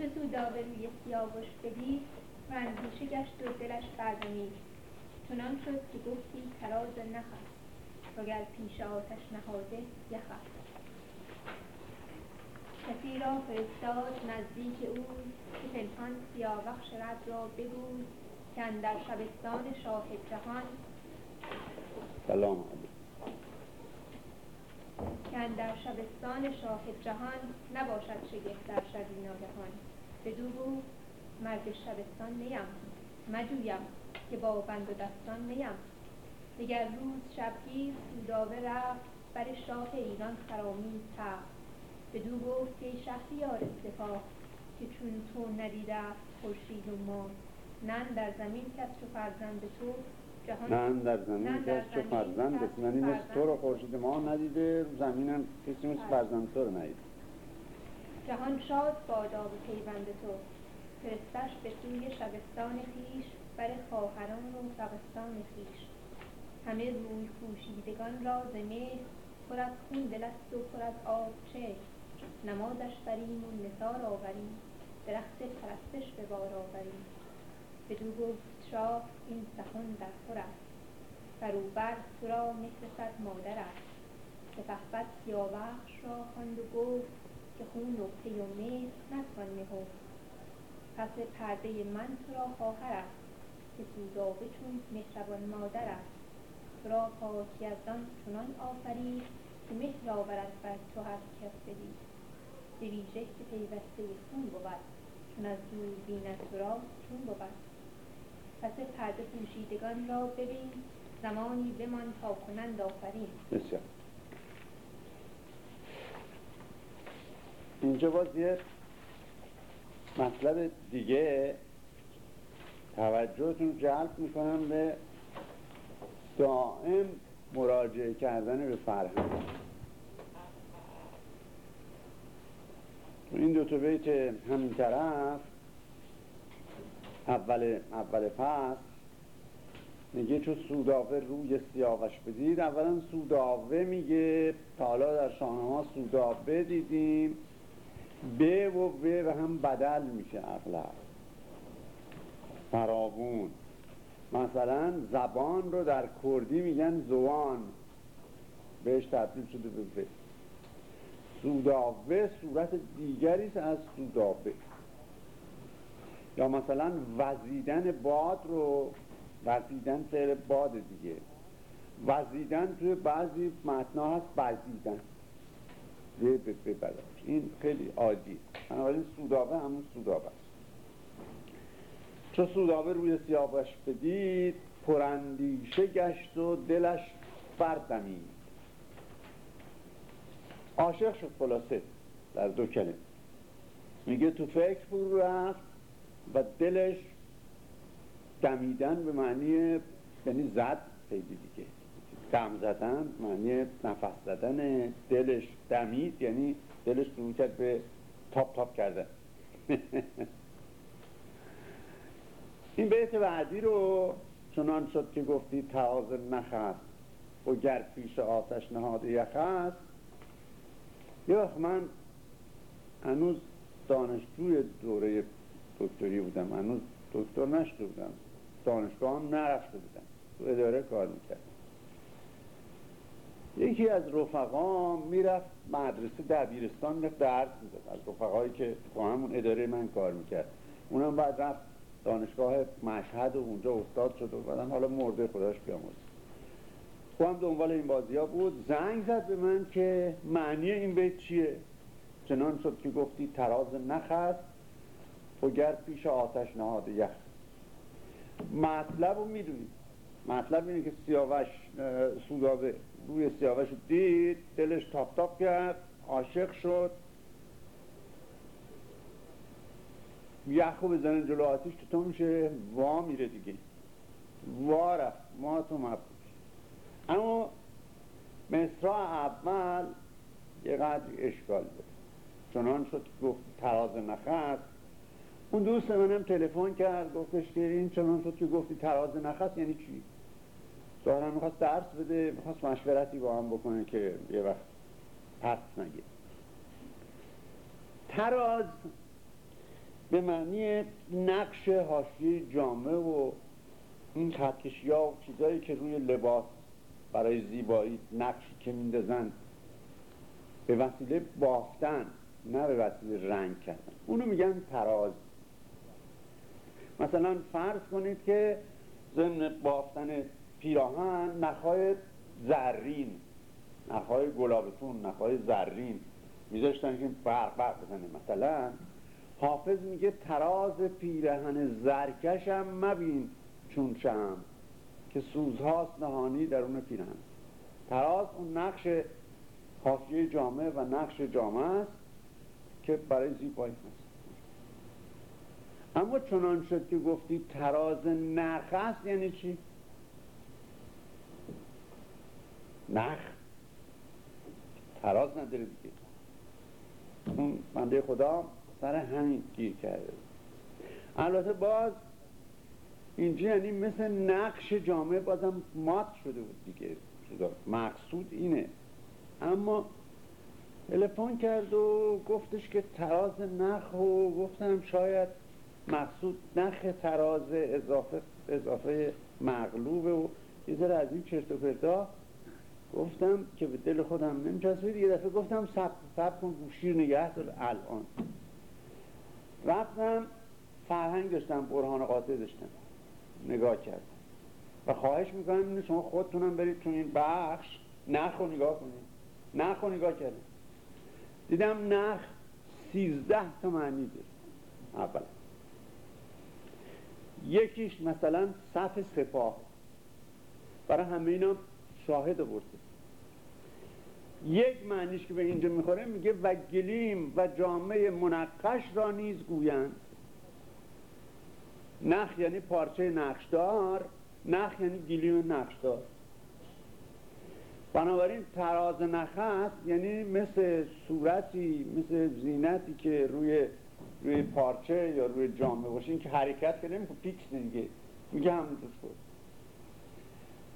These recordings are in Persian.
چه سودابه روی سیاوش بدید و اندیشه گشت و دلش بردمید چنان شد که گفتی تراز نخ وگر پیش آتش نهاده یخ کسی را فرستاد نزدیک او که پنهان سیاوخش رد را بگوی که اندر شبستان شاه جهان. سلام که اندر شبستان شاه جهان نباشد شگفت در شبی ناگهان. بدو گفت مرد شبستان نیم. مجویم که با بند و دستان نیم. دگر روز شبگیر سودابه رفت بر شاه ایران خرامید تخت. بدو گفت ای شهریار سپاه که چون تو ندیده است خورشید و ماه نن در زمین کس چو فرزند تو. جهان نه در زمین کس چو فرزند یعنی تو رو خورشید ما ندیده. رو زمین هم کسی مثل فرزند تو رو ندیده. جهان شاد بادا به پیوند تو. فرستش به سوی شبستان خویش بر خواهران و دبستان خویش. همه روی پوشیدگان را ز مهر پر از خون دل است و پر از آب چهر نمازش بریم و نثار آوریم درخت پرستش به بار آوریم. بدو گفت شاه این سخن در خور است. بروبر تو را مهر صد مادر است. سپهبد سیاوخش را خواند و گفت که خون پی و مهر نتوان نهفت پس پرده من تو را خواهر است که سودابه چون مهربان مادر است. تو را پاک یزدان چنان آفرید که مهر آورد بر تو هر کس بدید. به ویژه که پیوسته خون بود چون از دور بیند تو را چون بود. پس پرده پوشیدگان را ببین زمانی بمان تا کنند آفرین. اینجا باز یه مطلب دیگه. توجهتون جلب می‌کنم به دائم مراجعه کردن به فرهنگ. این دو تا بیت همین طرف اول اول پس میگه چو سوداوه روی سیاوش بدید. اولا سوداوه میگه تا حالا در شاهنامه سوداوه دیدیم. به و و و هم بدل میشه اغلب. فراوون. مثلا زبان رو در کردی میگن زوان. بهش تبدیل شده به به سوداوه صورت دیگری از سوداوه. یا مثلا وزیدن باد رو وزیدن فعل باد دیگه. وزیدن توی بعضی متنا هست بزیدن به به به بله. این خیلی عادی بنابراین سوداوه همون سوداوه است. چو سوداوه روی سیاوش بدید پرندیشه گشت و دلش بردمید عاشق شد خلاصه در دو کلمه. میگه تو فکر فرو رفت و دلش دمیدن به معنی یعنی زد خیلی دیگه. دم زدن معنی نفس زدن دلش دمید یعنی دلش شروع کرد به تاپ تاپ کردن این بیت بعدی رو چنان شد که گفتی تراز نخ است و گر پیش آتش نهاد یخ یه وقت من هنوز دانشجوی دوره دکتری بودم هنوز دکتر نشده بودم. دانشگاه هم نرفته بودم. تو اداره کار می‌کرد یکی از رفقا می‌رفت مدرسه دبیرستان می‌رفت درس می‌داد. از رفقایی که با همون اداره من کار می‌کرد. اونم بعد رفت دانشگاه مشهد و اونجا استاد شد و بعدم حالا مرده خداش بیامرز. او هم دنبال این بازی ها بود. زنگ زد به من که معنی این بیت چیه؟ چنان شد که گفتی تراز نخست و گر پیش آتش نهاد یخ. مطلب رو می‌دونی. مطلب اینه که سیاوش سودابه. روی سیاوش دید دلش تاپ تاپ کرد عاشق شد. یخو بزنن جلو آتیش تو تو میشه وا میره دیگه. وا رفت ما تو مبود اما مصرع اول یه قدر اشکال داره چنان شد گفت تراز نخست. اون دوست منم تلفن کرد گفتش که این چنان شد که گفتی تراز نخست یعنی چی؟ ظاهرا می‌خواست درس بده می‌خواست مشورتی با هم بکنه که یه وقت پس نگه. تراز به معنی نقش حاشیه جامعه و این خطکشی ها و چیزایی که روی لباس برای زیبایی نقشی که میندازن به وسیله بافتن نه به وسیله رنگ کردن. اونو میگن تراز. مثلا فرض کنید که ضمن بافتن پیراهن نخهای زرین. نخهای گلابتون نخهای زرین. میذاشتن که برق برق بزنه. مثلا حافظ میگه تراز پیرهن زرکشم مبین چون شم که سوزهاست نهانی درون پیرهن تراز اون نقش حاشیه جامعه و نقش جامعه است که برای زیبایی هست. اما چنان شد که گفتی تراز نخ است یعنی چی؟ نخ. تراز نداره دیگه. اون بنده خدا سر همین گیر کرده. البته باز اینجا یعنی مثل نقش جامعه بازم مات شده بود دیگه. مقصود اینه. اما تلفن کرد و گفتش که تراز نخ و گفتم شاید مقصود نخ تراز اضافه اضافه مغلوبه و یه از این چرت و پرتا گفتم که به دل خودم نمیچسبید یه دفعه گفتم سب سب کن گوشیر نگه دار. الان. رفتم فرهنگ داشتم برهان قاطع داشتم. نگاه کردم. و خواهش می‌کنم اینه شما خودتونم برید تو این بخش نخ نگاه کنید. نخ نگاه کردم. دیدم نخ سیزده تا معنی داره اول یکیش مثلا صف سپاه. برای همه اینا شاهد برده یک معنیش که به اینجا می‌خوره میگه و گلیم و جامعه منقش را نیز گویند. نخ یعنی پارچه نقشدار نخ یعنی گلیم نقشدار. بنابراین تراز نخ است یعنی مثل صورتی مثل زینتی که روی روی پارچه یا روی جامعه باشه. این که حرکت که نمی‌کنه پیکس دیگه. میگه همون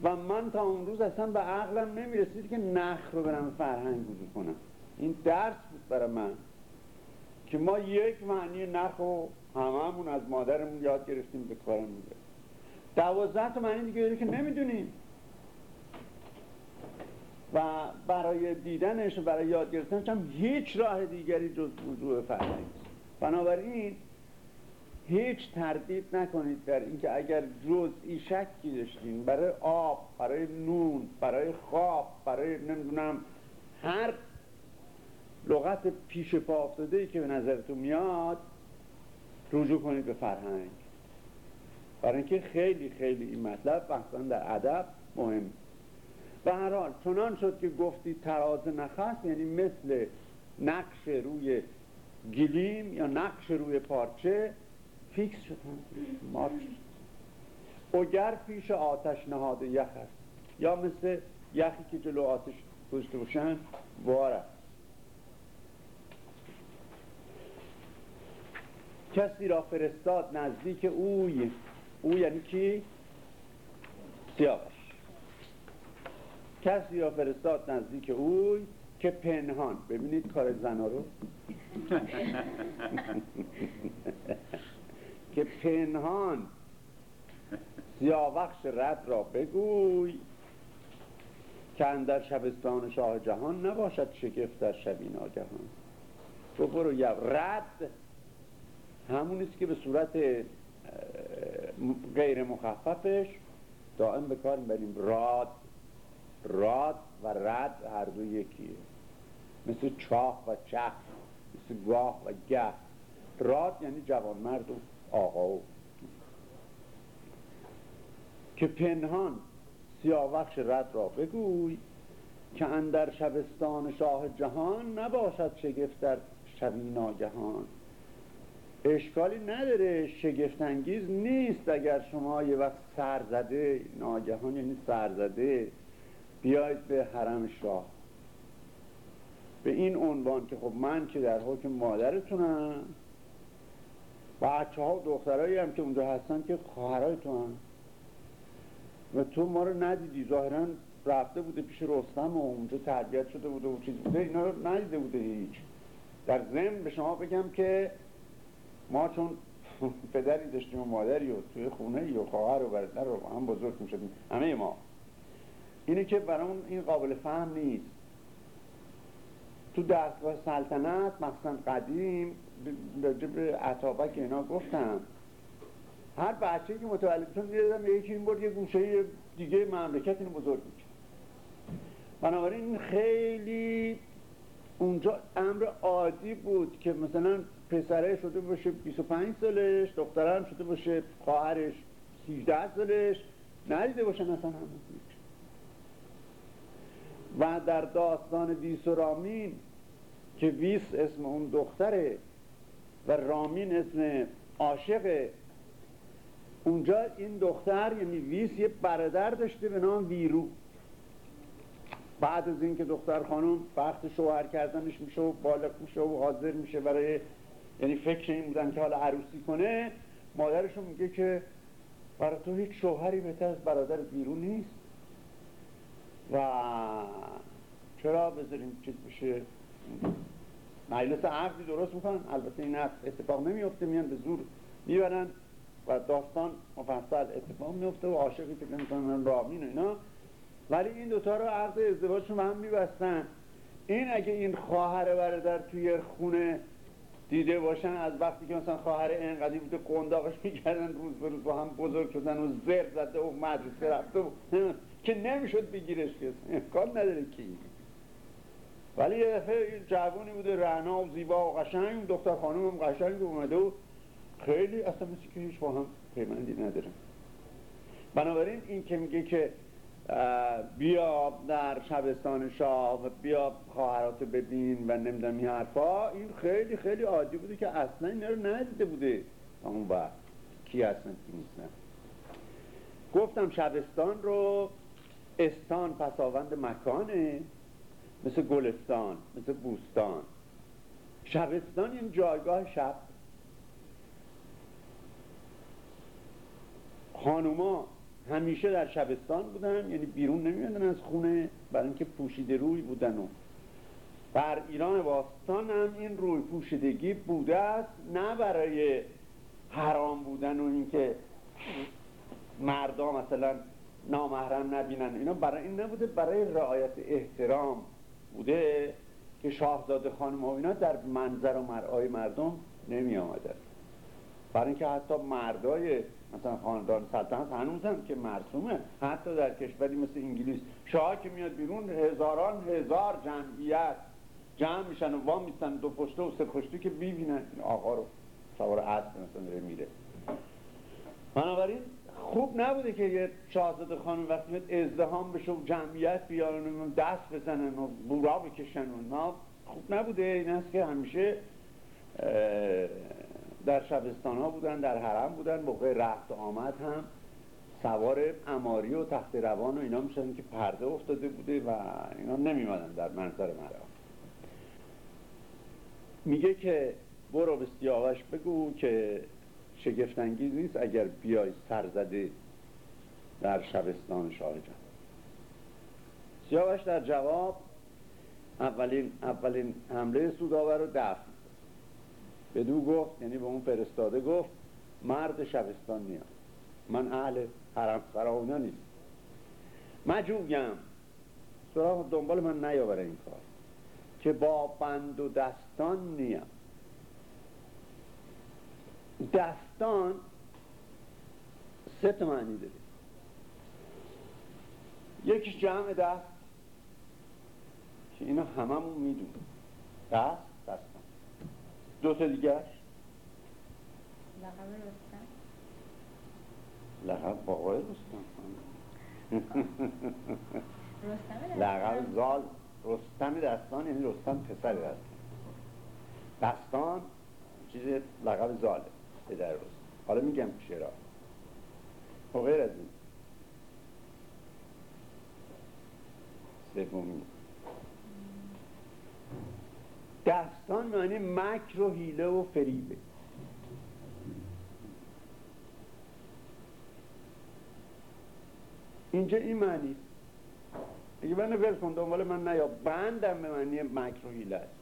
و من تا اون روز اصلا به عقلم نمی‌رسید که نخ رو برم فرهنگ گوزی کنم. این درس بود برای من که ما یک معنی نخ رو هممون از مادرمون یاد گرفتیم به کارم میده دوازده تا معنی دیگه که نمی‌دونیم. و برای دیدنش و برای یاد گرفتنش هم هیچ راه دیگری جز موضوع فرهنگ بنابراین هیچ تردید نکنید در اینکه اگر جزئی شکی داشتین برای آب برای نون برای خواب برای نمی‌دونم هر لغت پیش پا افتاده ای که به نظرتون میاد رجوع کنید به فرهنگ. برای اینکه خیلی خیلی این مطلب بحثا در ادب مهم. به هر حال چنان شد که گفتی تراز نخست یعنی مثل نقش روی گلیم یا نقش روی پارچه فیکس شدن. مات اوگر پیش آتش نهاد یخ است. یا مثل یخی که جلو آتش گذاشته باشن باره کسی را فرستاد نزدیک اوی. او یعنی کی؟ سیاوش. کسی را فرستاد نزدیک اوی که پنهان. ببینید کار زنا رو. که پنهان. سیاوخش رد را بگوی. که اندر شبستان شاه جهان نباشد شگفت در شبی ناگهان تو برو رد. همونیست که به صورت غیر مخففش دائم به کار بریم راد. راد و رد هر دو یکیه. مثل چاق و چخ مثل گاه و گه. راد یعنی جوانمرد. و آقا. که پنهان سیاوخش رد را بگوی که اندر شبستان شاه جهان نباشد شگفت در شبی ناگهان. اشکالی نداره شگفتانگیز نیست اگر شما یه وقت سرزده ناگهان یعنی سرزده بیاید به حرم شاه. به این عنوان که خب من که در حکم مادرتونم بچه ها و دخترهایی هم که اونجا هستن که خواهرای تو هم. و تو ما رو ندیدی. ظاهرا رفته بوده پیش رستم و اونجا تربیت شده بوده و چیز بوده. اینا رو ندیده بوده هیچ. در ضمن به شما بگم که ما چون پدری داشتیم و مادری و توی خونه و خواهر و برادر رو هم بزرگ می‌شدیم. همه ما. اینه که برامون این قابل فهم نیست. تو دستگاه سلطنت مثلا قدیم به عطابک اینا گفتم. هر بچه که متولد شد می‌دادم یکی این بود یه گوشه دیگه مملکت اینو بزرگ میشه بنابراین خیلی اونجا امر عادی بود که مثلا پسره شده باشه 25 سالش دخترم شده باشه خواهرش 18 سالش ندیده باشن اصلا همه و در داستان ویس و رامین که ویس اسم اون دختره و رامین اسم عاشق اونجا این دختر یعنی ویس یه برادر داشته به نام ویرو. بعد از اینکه دختر خانم وقت شوهر کردنش میشه و بالغ میشه و حاضر میشه برای یعنی فکر این بودن که حالا عروسی کنه مادرشون میگه که برای تو هیچ شوهری بهتر از برادر بیرون نیست. و چرا بذاریم چیز بشه؟ مجلس عقدی درست می‌کنن. البته این عقد اتفاق نمیفته میان به زور می‌برن و داستان مفصل اتفاق میفته و عاشقی فکر می‌کنن رامین و اینا. ولی این دوتا رو عقد ازدواجشون هم میبستن. این اگه این خواهر برادر توی خونه دیده باشن از وقتی که مثلا خواهر اینقدی بوده قنداقش می‌کردن روز به روز با هم بزرگ شدن و زر زده و مدرسه رفته که نمی‌شد بگیرش که امکان نداره کی ولی یه دفعه جوانی بوده رعنا و زیبا و قشنگ دختر خانم هم قشنگ اومده و خیلی اصلا مثل که هیچ با هم پیمندی نداره. بنابراین این که میگه که بیا در شبستان شاه و بیا خواهرات ببین و نمی‌دونم این حرفا این خیلی خیلی عادی بوده که اصلا اینا رو ندیده بوده. اون وقت. کی اصلا کی نیستن گفتم شبستان رو استان پساوند مکانه. مثل گلستان مثل بوستان. شبستان این جایگاه شب. خانوما همیشه در شبستان بودن یعنی بیرون نمیادن از خونه برای اینکه پوشیده روی بودن و بر ایران باستان هم این روی پوشیدگی بوده است نه برای حرام بودن و اینکه مردا مثلا نامحرم نبینن اینا. برای این نبوده برای رعایت احترام. بوده که شاهزاده خانم و اینا در منظر و مرعای مردم نمی آمدن برای اینکه حتی مردای مثلا خاندان سلطنت هنوز هم که مرسومه حتی در کشوری مثل انگلیس. شاه که میاد بیرون هزاران هزار جمعیت جمع میشن و وام میستن دو پشته و سه پشته که ببینن آقا رو. سوار اسب مثلا میره. بنابراین خوب نبوده که یه شاهزاده خانم وقتی میاد ازدهام بشه و جمعیت بیارن و دست بزنن و بورا بکشن و خوب نبوده. این است که همیشه در شبستان ها بودن در حرم بودن موقع رفت آمد هم سوار اماری و تخت روان و اینا میشن که پرده افتاده بوده و اینا نمیمدن در منظر مرا میگه که برو به سیاوش بگو که شگفتانگیز نیست اگر بیای سرزده در شبستان شاه جان سیاوش در جواب اولین, اولین حمله سوداور رو دفت بدو گفت یعنی به اون فرستاده گفت مرد شبستان نیام من اهل حرم سراونا نیست مجوگم سراغ دنبال من نیاوره این کار. که با بند و دستان نیم. دستان سه تا معنی داره. یکیش جمع دست که اینا هممون می‌دونیم. دست دستان دو تا دیگرش لقب رستم. لقب رستم. رستم لقب زال. رستم دستان یعنی رستم پسر دستان. دستان چیز لقب زاله. پدر رستم حالا میگم چرا. و غیر از این. سومی. دستان معنی مکر و حیله و فریبه. اینجا این معنی. اگه من ول کن دنبال من نیا. بندم به معنی مکر و حیله است.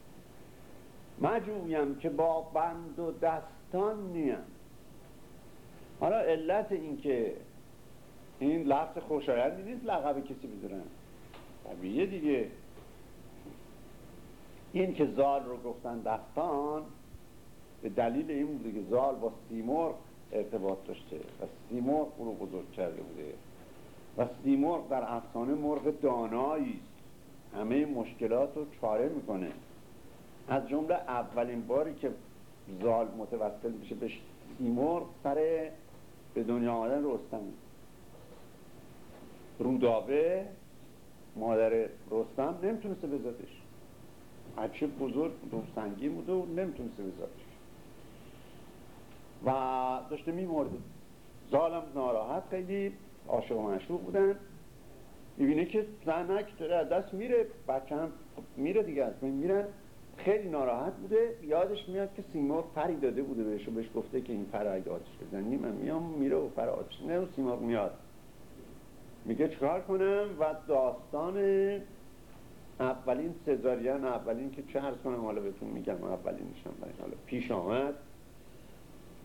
مجویم که با بند و دست دستان نیم حالا علت این که این لفظ خوشایندی نیست لقب کسی بذارن طبیعیه دیگه. این که زال رو گفتن دستان به دلیل این بوده که زال با سیمرغ ارتباط داشته و سیمرغ او رو بزرگ کرده بوده. و سیمرغ در افسانه مرغ دانایی همه مشکلات رو چاره می‌کنه. از جمله اولین باری که زال متوسل میشه به سیمرغ سر به دنیا آمدن رستم. رودابه مادر رستم نمی‌تونسته بزادش هرچه بزرگ سنگین بود و نمی‌تونسته بزادش و داشته میمرده. زالم ناراحت خیلی عاشق و مشروع بودن. می‌بینه که زنک داره از دست میره بچه هم میره دیگه از میرن. خیلی ناراحت بوده. یادش میاد که سیمرغ پری داده بوده بهش و بهش گفته که این پر اگه آتش بزنی من میام میره و پر آتش نه سیمرغ میاد. میگه چکار کنم؟ و داستان اولین سزاریان اولین که چه عرض کنم حالا بهتون میگم اولین نشم برای حالا پیش آمد.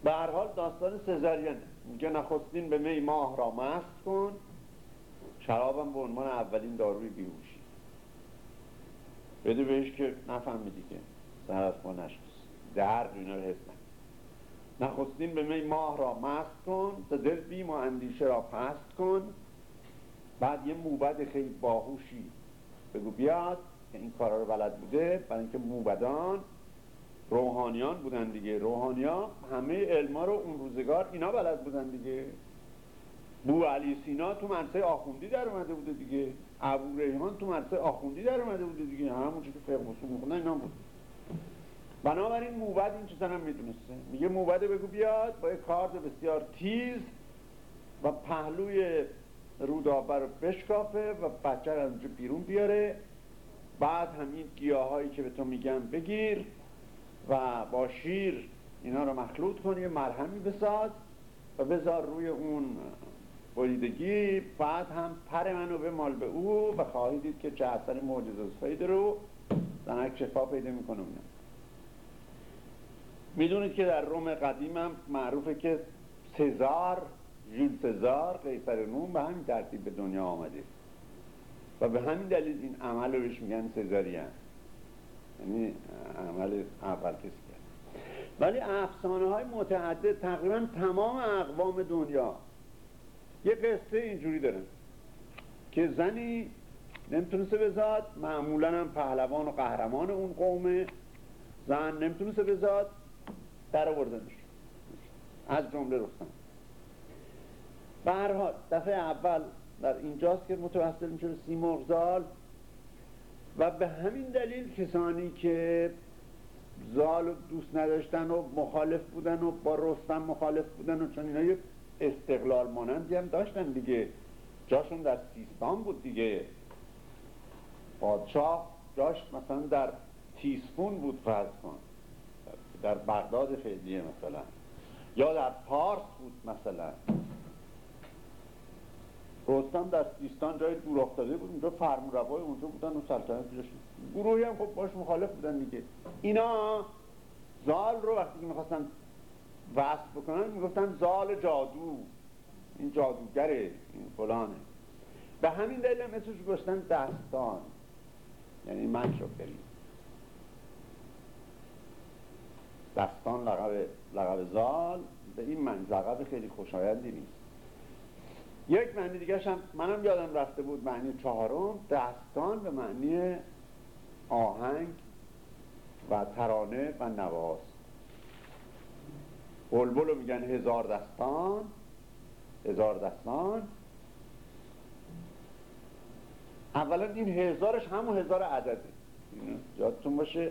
به هر حال داستان سزاریان میگه نخستین به می ماه را مست کن. شرابم به عنوان اولین داروی بیهوشی بده بهش که نفهمیدی که سر از ما نشکست درد اینا رو حس نخستین به می ماه را مست کن تا دل بیم و اندیشه را پست کن. بعد یه موبد خیلی باهوشی بگو بیاد که این کارا رو بلد بوده برای اینکه موبدان روحانیان بودن دیگه. روحانیان همه علما رو اون روزگار اینا بلد بودن دیگه. بو علی سینا تو مرسه آخوندی در اومده بوده دیگه. ابو ریحان تو مرسه آخوندی در اومده بوده دیگه. همون که فقه اصول میخوندن اینا بود. بنابراین موبد این چیزا هم می‌دونسته. میگه موبد بگو بیاد با یک کارد بسیار تیز و پهلوی رودابه رو بشکافه و بچه رو از اونجا بیرون بیاره. بعد همین گیاهایی که به تو میگم بگیر و با شیر اینا رو مخلوط کنی مرهمی بساز و بذار روی اون بریدگی بعد هم پر منو به مال به او و خواهید دید که چه اثر معجزه رو زنک شفا پیدا می‌کنه می‌دونید که در روم قدیم هم معروفه که سزار جول سزار قیصر روم به همین ترتیب به دنیا آمده. و به همین دلیل این عمل رو بهش میگن سزاریان یعنی عمل اول کسی کرد. ولی افسانه های متعدد تقریبا تمام اقوام دنیا یه قصه اینجوری دارن که زنی نمی‌تونسته بزاد معمولا هم پهلوان و قهرمان اون قومه. زن نمی‌تونسته بزاد در آوردنش. از جمله رستم. به هر دفعه اول در اینجاست که متوسل میشه سی مرغزال و به همین دلیل کسانی که زال دوست نداشتن و مخالف بودن و با رستم مخالف بودن و چون اینا یک استقلال مانندی هم داشتن دیگه. جاشون در سیستان بود دیگه. پادشاه جاش مثلا در تیسفون بود فرض کن. در بغداد فعلیه مثلا. یا در پارس بود مثلا. رستم در سیستان جای دور افتاده بود. اونجا فرمانروای اونجا بودن و سلطنت داشتن گروهی هم خب باش مخالف بودن دیگه. اینا زال رو وقتی که می‌خواستن وصف بکنن می‌گفتن زال جادو. این جادوگره این فلانه. به همین دلیل هم اسمش گذاشتن دستان. یعنی من شکری دستان لقب, لقب زال. به این من لقب خیلی خوشایندی نیست. یک معنی دیگه هم منم یادم رفته بود معنی چهارم. دستان به معنی آهنگ و ترانه و نواز. بلبل میگن هزار دستان هزار دستان. اولا این هزارش همون هزار عدده. یادتون باشه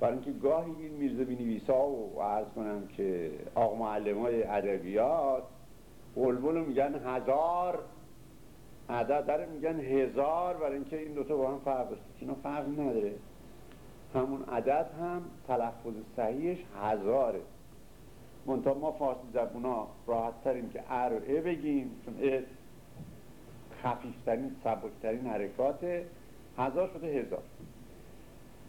برای اینکه گاهی این میرزه بینویسا و عرض کنم که آقا معلم های ادبیات بلبل میگن هزار عدد در میگن هزار برای اینکه این دوتا با هم فرق داشته. اینا فرق نداره. همون عدد هم تلفظ صحیحش هزاره. منتها ما فارسی زبونا راحت تریم که ا رو ا بگیم چون ا خفیفترین سبکترین حرکات هزار شده هزار.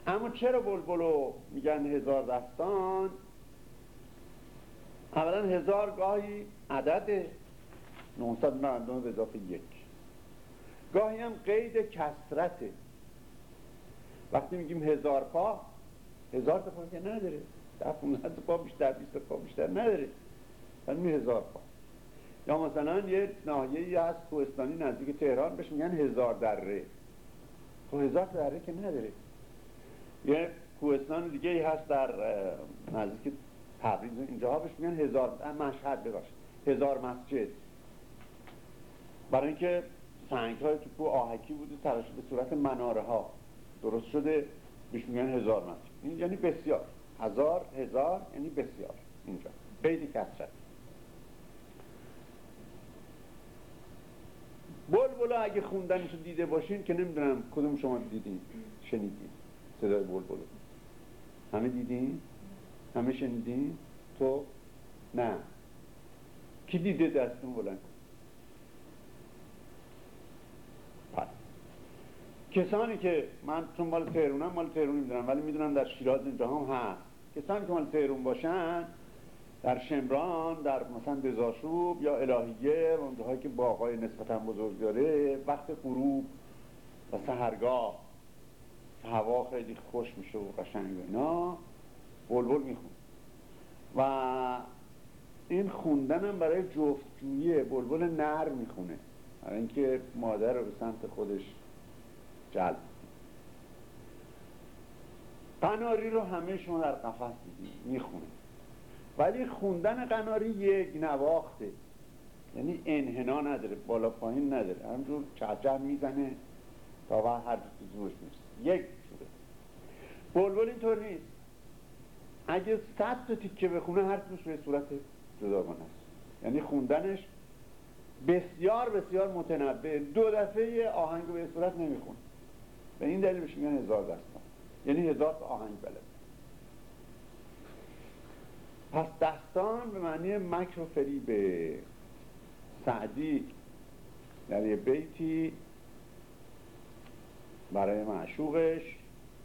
اما چرا بلبلو میگن هزار دستان؟ اولا هزار گاهی عدد 999 به اضافه یک. گاهی هم قید کسرته وقتی میگیم هزار پا هزار تا پا که نداره. ده تا پا بیشتر بیست پا بیشتر نداره. یعنی هزار پا. یا مثلا یه ناحیه هست کوهستانی نزدیک تهران بهش میگن هزار دره. خب هزار دره که نداره. یه کوهستان دیگه ای هست در نزدیک تبریز اینجا بهش میگن هزار مشهد ببخشید. هزار مسجد. برای اینکه سنگ های تو کوه آهکی بوده تراش به صورت مناره ها درست شده؟ بهش میگن هزار مسجد. این یعنی بسیار. هزار هزار یعنی بسیار اینجا قید کسرت بلبلا اگه خوندنش رو دیده باشین که نمی‌دونم کدوم شما دیدین شنیدین صدای بلبلو همه دیدین؟ همه شنیدین؟ تو؟ نه. کی دیده دستون بلند کسانی که من چون مال تهرونم مال تهرون می‌دونم ولی می‌دونم در شیراز اینجا هم هست. کسانی که مال تهرون باشن در شمران در مثلا دزاشوب یا الهیه اونجاهایی که باغای نسبتا بزرگ داره وقت غروب و سهرگاه. هوا خیلی خوش میشه و قشنگ و اینا. بلبل میخون. و این خوندن برای جفتجویی بلبل نر می‌خونه. برای اینکه مادر رو به سمت خودش جلب قناری رو همه شما در قفص دیدید می‌خونه ولی خوندن قناری یک نواخته. یعنی انحنا نداره بالا پایین نداره. همجور چهچه می‌زنه تا وقت هر تو زورش می‌رسه. یک جوره. بلبل اینطور نیست. اگه صد تا تیکه بخونه هر توش به صورت جداگانه است. یعنی خوندنش بسیار بسیار متنبه دو دفعه آهنگ به صورت نمی‌خونه. به این دلیل بهش میگن هزار دستان یعنی هزار تا آهنگ بلد. پس دستان به معنی مکر و فریب سعدی در یه بیتی برای معشوقش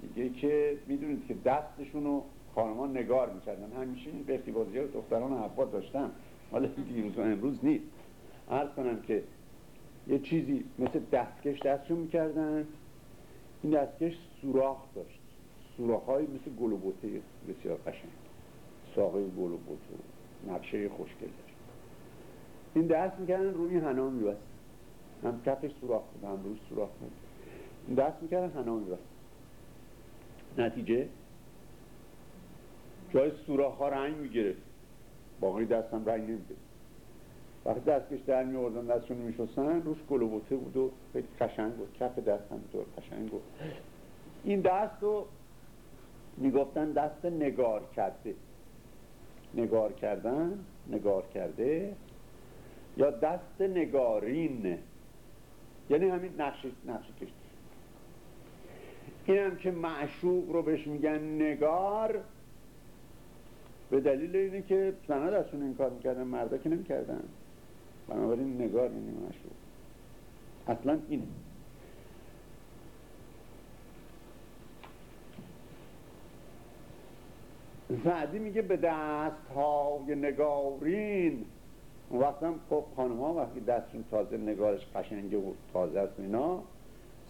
میگه که می‌دونید که دستشون رو خانمان نگار می‌کردن. همیشه این بیتی بازی ها دختران حبا داشتن. حالا دیروز و امروز نیست. عرض کنم که یه چیزی مثل دستکش دستشون می‌کردن. این دستکش سوراخ داشت. سوراخ های مثل گلوبوته بسیار قشنگ. ساقه گلوبوت و نقشه خوشگل. داشت این دست می‌کردن روی حنا میبست. هم کفش سوراخ بود هم روی سوراخ بود. این دست می‌کردن حنا میبست. نتیجه؟ جای سوراخ ها رنگ می‌گرفت. باقی دست هم رنگ نمی‌گرفت. وقتی دستکش در می آوردن دستشون میشستن روش گلوبوته بود و خیلی قشنگ بود. کف دست هم طور قشنگ بود. این دست رو می‌گفتن دست نگار کرده. نگار کردن نگار کرده یا دست نگارین. یعنی همین نقش نقش کشتی. این هم که معشوق رو بهش میگن نگار به دلیل اینه که زنها دستشون این کار می‌کردن مردا که نمی‌کردن. بنابراین نگار یعنی معشوق. اصلا اینه. سعدی میگه به دست های نگارین. اون وقت هم خب ها وقتی دستشون تازه نگارش قشنگه و تازه است اینا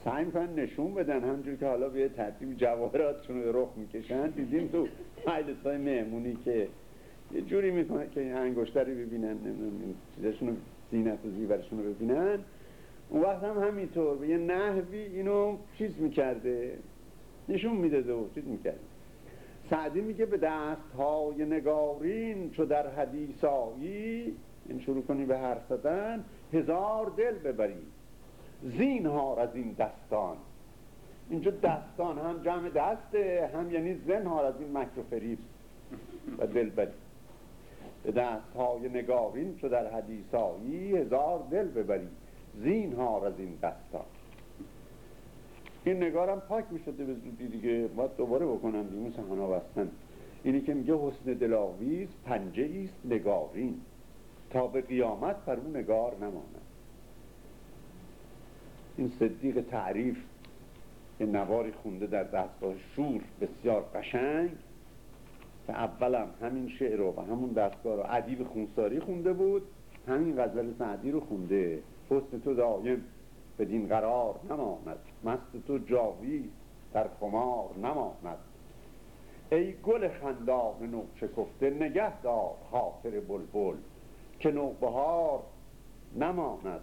سعی می‌کنن نشون بدن. همجور که حالا به ترتیب جواهراتشون رو رخ می‌کشن دیدیم تو مجلس های مهمونی که یه جوری می‌کنه که این ببینن چیزشون رو زینت و زیورشون رو ببینن. اون وقت هم همینطور به یه نحوی اینو چیز می‌کرده نشون می‌داده و چیز می‌کرده. سعدی میگه به دست های نگارین چو در حدیثایی این شروع کنی به حرف زدن هزار دل ببری زین ها از این دستان. اینجا دستان هم جمع دسته هم یعنی زن ها از این مکر و فریب و دل بری به دست های نگارین چو در حدیثایی هزار دل ببری زین ها از این دستان. این نگارم پاک می شده به زودی دیگه. باید دوباره بکنم مثل هانا بستن. اینی که میگه حسن دلاویز پنجه ایست نگارین. تا به قیامت بر اون نگار نماند. این صدیق تعریف یه نواری خونده در دستگاه شور بسیار قشنگ که اولم همین شعر رو و همون دستگاه رو ادیب خونساری خونده بود. همین غزل سعدی رو خونده. حسن تو دایم. بدین قرار نماند. مست تو جاوی در خمار نماند. ای گل خندان نو شکفته نگه دار خاطر بلبل که نوبهار نماند.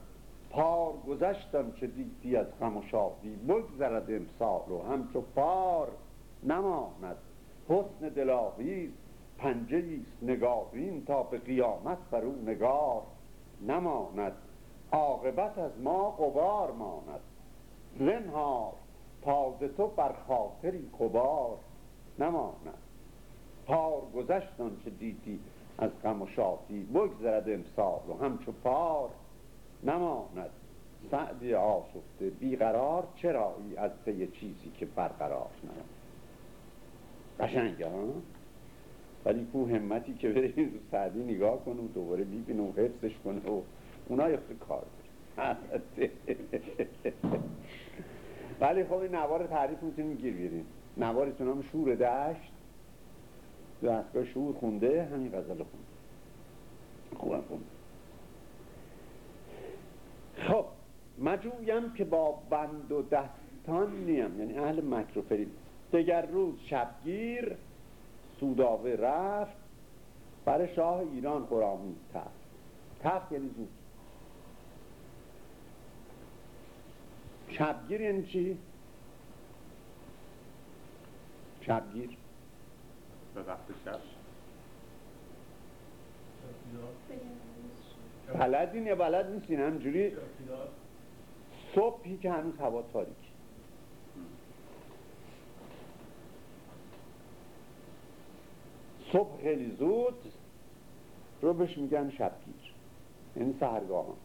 پار گذشتم چه دیدی از غم و شادی بگذرد امسال و همچو پار نماند. حسن دلاویز پنجه ایست نگارین تا به قیامت بر او نگار نماند. عاقبت از ما قبار ماند. زنهار تازه تو بر خاطری قبار نماند. پار گذشتن چه دیدی از غم و شادی بگذرد امسال و همچو پار نماند. سعدی آشفته بیقرار چرایی از پی چیزی که برقرار نماند. قشنگه ها؟ ولی کو همتی که بره سعدی نگاه کنه و دوباره ببینه و حفظش کنه و اونا یخت کار ولی خب این نوار تعریف می‌تونیم گیر بیاریم نوارتون هم شور دشت دستگاه شور خونده همین غزل خونده. خوبم خونده. خب مجویم که با بند و دستان نیم. یعنی اهل مکروفرید دگر روز شبگیر سوداوه رفت. برای شاه ایران خرامید تفت تفت یعنی زود. شبگیر یعنی چی؟ شبگیر به وقت شب. بلدین یا بلد نیستین همجوری صبحی که هنوز هوا تاریک. صبح خیلی زود رو بهش میگن شبگیر یعنی سهرگاهان.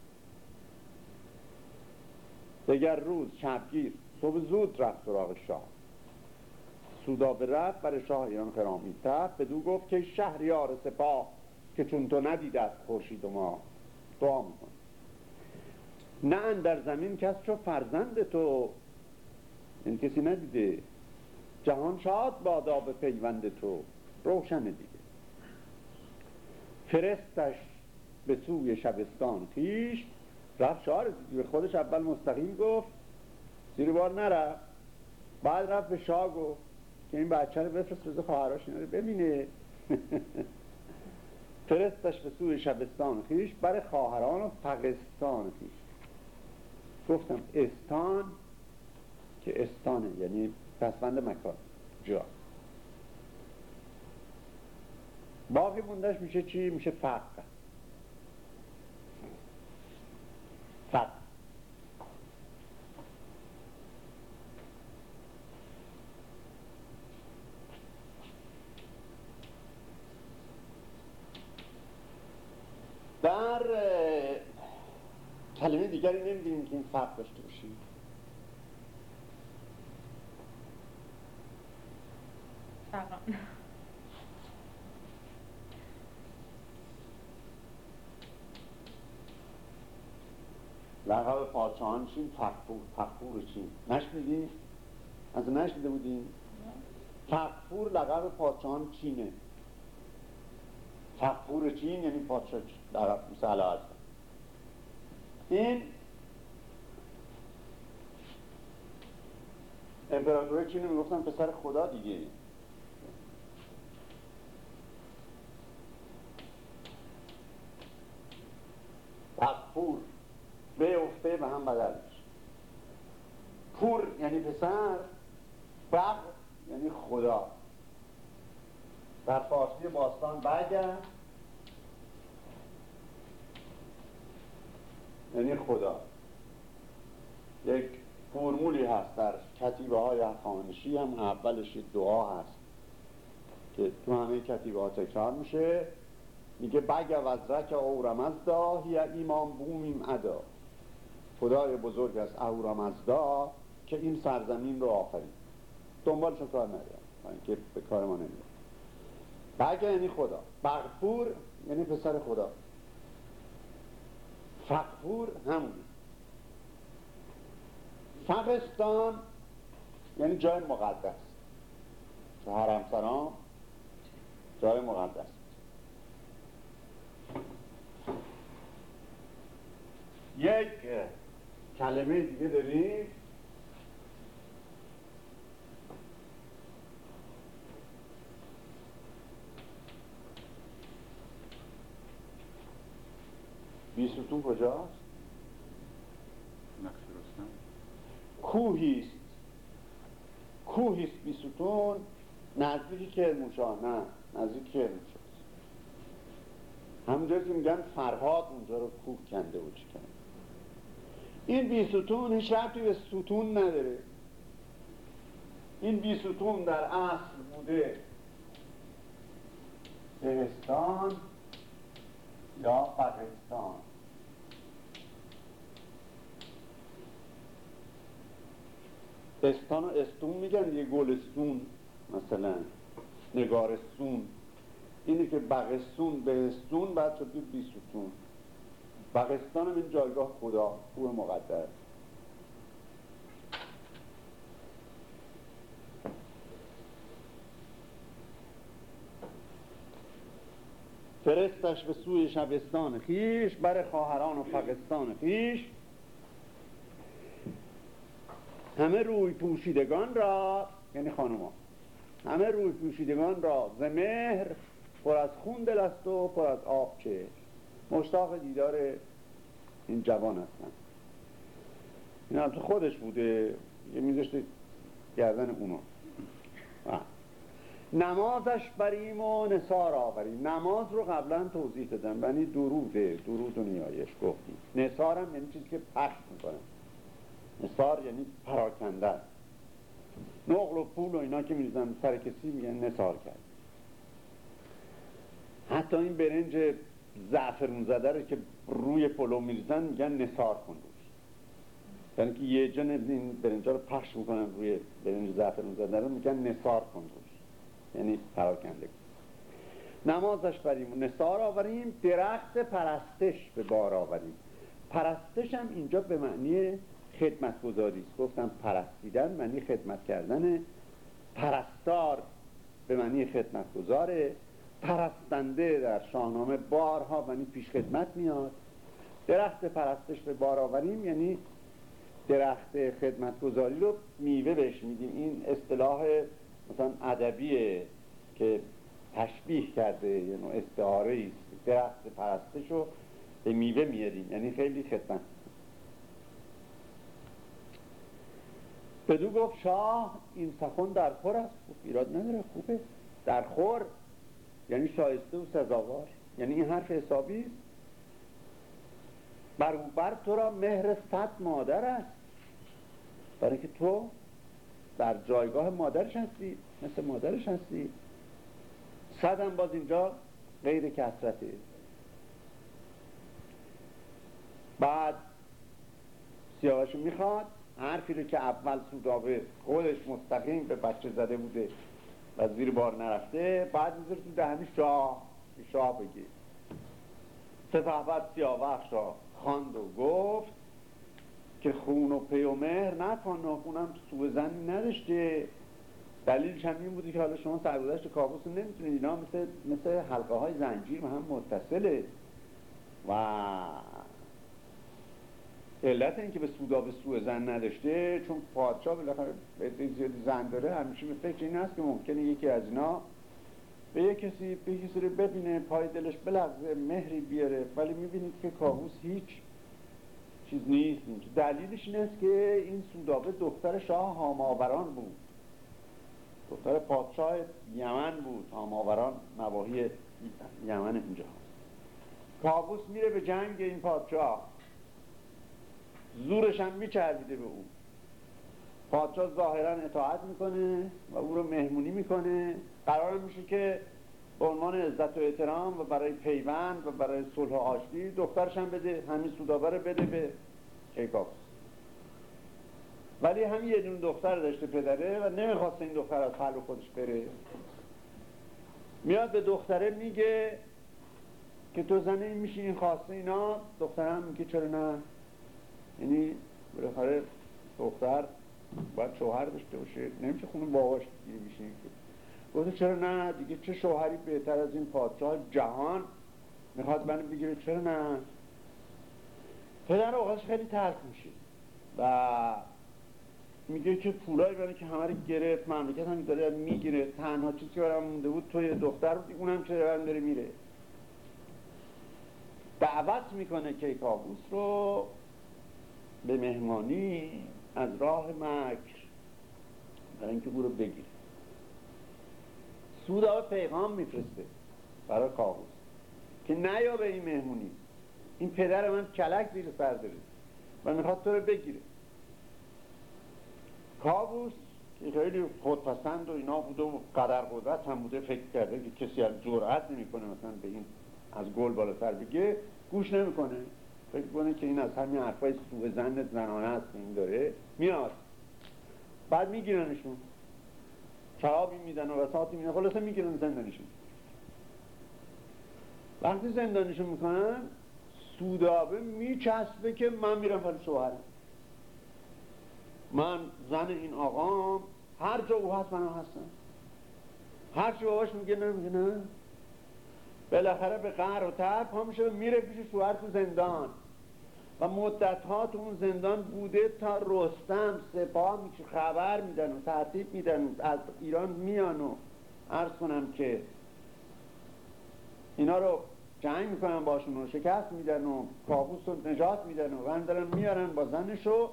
دگر روز شبگیر صبح زود رفت سراغ شاه. به رفت برای شاه ایران خرامی به دو گفت که شهریار سپاه که چون تو ندیده است خورشید و ما دعا میکن نه در زمین کس چو فرزند تو. این کسی ندیده. جهان شاد بادا به پیوند تو. روشن دیگه. فرستش به سوی شبستان خیش. رفت شعار به خودش اول مستقیم گفت زیر بار نرفت. بعد رفت به شاه گفت که این بچه رو بفرست بزه خواهراش اینا ببینه. فرستش به سوی شبستان خیش برای خواهران و فقستان خیش. گفتم استان؟ که استانه یعنی پسفند مکان. جا. باقی موندهش میشه چی؟ میشه فقه. در کلمه دیگری نمی‌دونیم که این فرق داشته باشیم لقب پادشاهان چین فقفور فقفور چین نشنیدین؟ از نشنیده بودین؟ فقفور لقب پادشاهان چینه. فقفور چین یعنی پادشاه لقب مثل هست این امپراتور چین می‌گفتن پسر خدا دیگه فقفور به به هم بدل میشه. پور یعنی پسر بق یعنی خدا. در فارسی باستان بگه یعنی خدا. یک فرمولی هست در کتیبه های خانشی هم اولش دعا هست که تو همه کتیبه ها تکرار میشه. میگه بگه وزرک اورمزدا هی ایمان بومیم ادا. خدای بزرگ است اهورامزدا که این سرزمین رو آفرید دنبالشو کار ندارم که به کار ما نمیاد بگه یعنی خدا. بغفور یعنی پسر خدا. فقفور همون فقستان یعنی جای مقدس. که حرم جای مقدس. یک کلمه دیگه داریم بیستون کجاست؟ کوهیست کوهیست بیستون. نزدیک کرمانشاه نه نزدیک کرمانشاه. همونجایی که میگن فرهاد اونجا رو کوه کنده و چی کنده. این بیستون هیچ ربطی به ستون نداره. این بیستون در اصل بوده بهستان یا پاکستان استان و استون میگن یه گلستون مثلا نگارستون اینه که بغستون بهستون بعد شد بیستون بغستان هم این جایگاه خدا کوه مقدس. فرستش به سوی شبستان خیش بر خواهران و فقستان خیش. همه روی پوشیدگان را یعنی خانوما همه روی پوشیدگان را ز مهر پر از خون دل است و پر از آب چه. مشتاق دیدار این جوان هستن. این هم خودش بوده یه میذاشته گردن اونو. نمازش بریم و نصار آوریم. نماز رو قبلا توضیح دادم. یعنی دروده درود و نیایش گفتیم. نصار هم یعنی چیزی که پخش می‌کنه. نصار یعنی پراکنده. نقل و پول و اینا که میریزن سر کسی میگن نصار کرد. حتی این برنج زعفرون زده رو که روی پلو میریزن میگن نصار کن روش. یعنی که یه جن این برنجا رو پخش می‌کنن روی برنج زعفرون زده رو میگن نصار کن روش. یعنی پراکنده. نمازش بریم. و نصار آوریم درخت پرستش به بار آوریم. پرستش هم اینجا به معنی خدمت گذاری است. گفتم پرستیدن معنی خدمت کردن پرستار به معنی خدمت گذاره پرستنده در شاهنامه بارها معنی پیش خدمت میاد. درخت پرستش به بار آوریم یعنی درخت خدمتگذاری رو میوه بهش میدیم. این اصطلاح مثلا ادبیه که تشبیه کرده نوع استعاره است. درخت پرستش رو به میوه میاریم یعنی خیلی خدمت. بدو گفت شاه این سخن در خور است. ایراد نداره خوبه. در خور یعنی شایسته و سزاوار. یعنی این حرف حسابی بر بر تو را مهر صد مادر است. برای که تو در جایگاه مادرش هستی مثل مادرش هستی. صد هم باز اینجا غیر کسرته بعد سیاوشو می‌خواد حرفی رو که اول سودابه خودش مستقیم به بچه زده بوده. و زیر بار نرفته بعد می‌ذاره تو دهنی شاه شاه بگی. سپهبد سیاوخش را خواند و گفت که خون و پی و مهر نکن ناخونم سوء زنی نداشته. دلیلش هم این بودی که حالا شما سرگذشت کابوس نمی‌تونید اینا مثل, مثل حلقه های زنجیر هم متصله. و علت اینکه به سودا به سوء زن نداشته چون پادشاه بالاخره زیادی زن داره همیشه به فکر این هست که ممکنه یکی از اینا به یک کسی به کسی رو ببینه پای دلش بلغزه مهری بیاره ولی می‌بینید که کابوس هیچ چیز نیست. دلیلش این است که این سودابه دختر شاه هاماوران بود. دختر پادشاه یمن بود هاماوران نواحی یمن اینجا کابوس میره به جنگ این پادشاه. زورش هم میچربیده به او. پادشاه ظاهرا اطاعت می‌کنه و او رو مهمونی می‌کنه. قرار میشه که به عنوان عزت و احترام و برای پیوند و برای صلح و آشتی دخترش هم بده همین سودابه بده به کیکاکس. ولی همین یه دون دختر داشته پدره و نمی‌خواست این دختر از حل خودش بره. میاد به دختره میگه که تو زنه میشی این خواسته اینا؟ دخترم میگه چرا نه؟ یعنی بالاخره دختر باید شوهر داشته باشه. نمیشه خونه باباش گیری میشه گفته چرا نه؟ دیگه چه شوهری بهتر از این پادشاه جهان می‌خواد منو بگیره؟ چرا نه؟ پدر اوقاتش خیلی ترک میشه. و میگه که پولای برای که همه رو گرفت مملکت هم داره می‌گیره. تنها چیزی که برام مونده بود توی دختر بود اونم چه داره میره. دعوت می‌کنه کیکاووس رو به مهمانی از راه مکر برای اینکه او رو بگیره. سودا پیغام میفرسته برای کاووس که نیا به این مهمونی. این پدر من کلک زیر سر داره و می‌خواد تو رو بگیره. کاووس که خیلی خودپسند و اینا بوده و قدر قدرت هم بوده فکر کرده که کسی از جرأت نمی‌کنه مثلا به این از گل بالاتر بگه گوش نمی‌کنه. فکر کنه که این از همین حرفای سوء زن زنانه است این داره میاد. بعد میگیرنشون. شرابی میدن و وساطی میدن. خلاصه می‌گیرن زندانشون وقتی زندانشون می‌کنن سودابه میچسبه که من میرم پر شوهرم. من زن این آقام هر جا او هست من هستم. هر چی باباش میگه نه میگه نه. بالاخره به قهر و تر پا میشه میره پیش شوهر تو زندان. و مدت ها تو اون زندان بوده تا رستم سپاه میشه خبر میدن و ترتیب میدن از ایران میان و عرض کنم که اینا رو جنگ می‌کنن باشون و شکست میدن و کابوس رو نجات میدن و دارن میارن با زنشو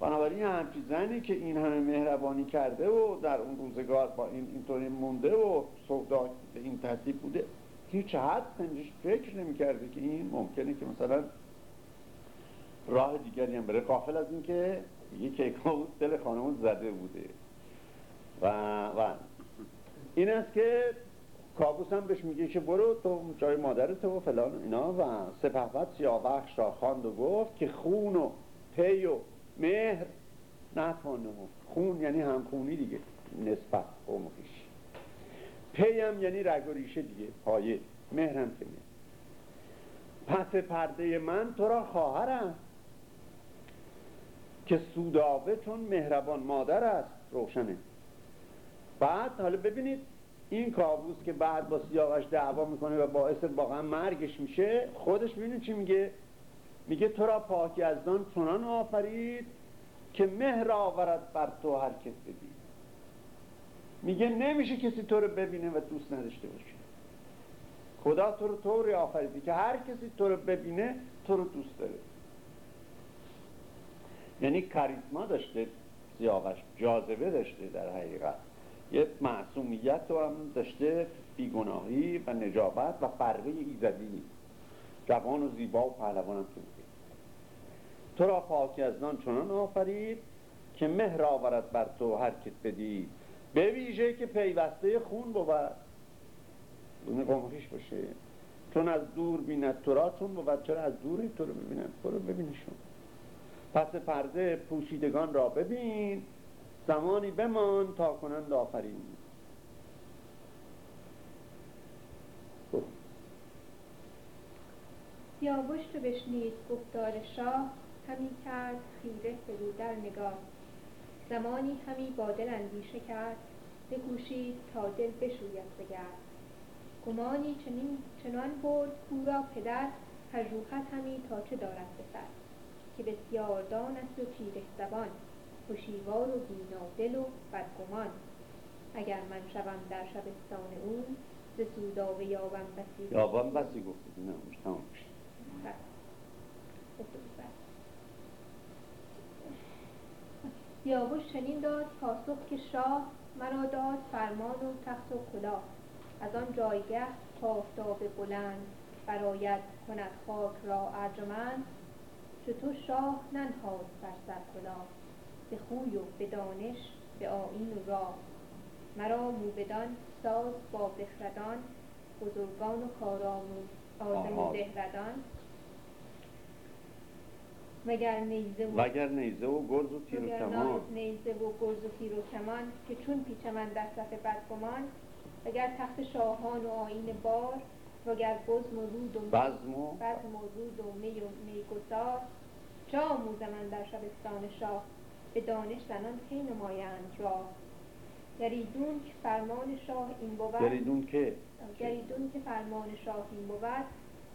بنابراین همچی زنی که این همه مهربانی کرده و در اون روزگار با این اینطوری مونده و سودا به این ترتیب بوده هیچ حد فکر نمی‌کرده که این ممکنه که مثلا راه دیگری هم بره. قافل از این که یه کیکاووس دل خانمون زده بوده. و و این است که کابوس هم بهش میگه که برو تو جای مادرت و فلان اینا. و سپهبد سیاوخش را خواند و گفت که خون و پی و مهر نتوانه خون یعنی همخونی دیگه نسبت قوم پیش. پی هم یعنی رگ و ریشه دیگه پایه. مهر هم پس پرده من تو را خواهرم. که سودابه چون مهربان مادر است. روشنه. بعد حالا ببینید این کابوس که بعد با سیاوش دعوا می‌کنه و باعث واقعا مرگش میشه خودش ببینید چی میگه؟ میگه تو را پاکی از دان چنان آفرید که مهر آورد بر تو هر کس بدید. میگه نمیشه کسی تو رو ببینه و دوست نداشته باشه. خدا تو رو طوری آفریدی که هر کسی تو رو ببینه تو رو دوست داره. یعنی کاریزما داشته سیاوش جاذبه داشته در حقیقت. یه معصومیت رو هم داشته بیگناهی و نجابت و فرقه ایزدی. جوان و زیبا و پهلوان هم تو تو را پاکی از نان چنان آفرید که مهر آورد بر تو هر کت بدی به ویژه که پیوسته خون بود. اون قمخیش باشه. چون از دور بیند تو را چون بود. چرا از دور تو رو ببیند تو رو ببینشون. پس پرده پوشیدگان را ببین. زمانی بمان تا کنند آفرین. سیاوش رو بشنید گفتار شاه همی کرد خیره به در نگاه. زمانی همی با دل اندیشه کرد بکوشید تا دل بشوید بگرد گمانی چنین چنان برد او پدر پژوهد همی تا چه دارد به که بسیار دان است و تیره زبان هوشیوار و دل و بدگمان. اگر من شوم در شبستان او ز سودا یابم بسی. یابم بسی گفتید. نه تمام بله. سیاوش چنین داد پاسخ که شاه مرا داد فرمان و تخت و کلاه. از آن جایگه آفتاب بلند براید کند خاک را ارجمند. چو تو شاه ننهاد بر سر کلاه به خوی و به دانش به آیین و راه. مرا موبدان ساز با بخردان بزرگان و کارآموز آزموده ردان وگر نیزه و وگر نیزه و گرز و تیر و کمان. نیزه و گرز و تیر و کمان که چون پیچمن در صف بدگمان وگر تخت شاهان و آین بار وگر بزم و رود و بزم و بزم و رود و می و میگسار چه آموزم در شبستان شاه به دانش زنان کی نمایند را گریدون که فرمان شاه این بود. گریدون که؟ گریدون که فرمان شاه این بود.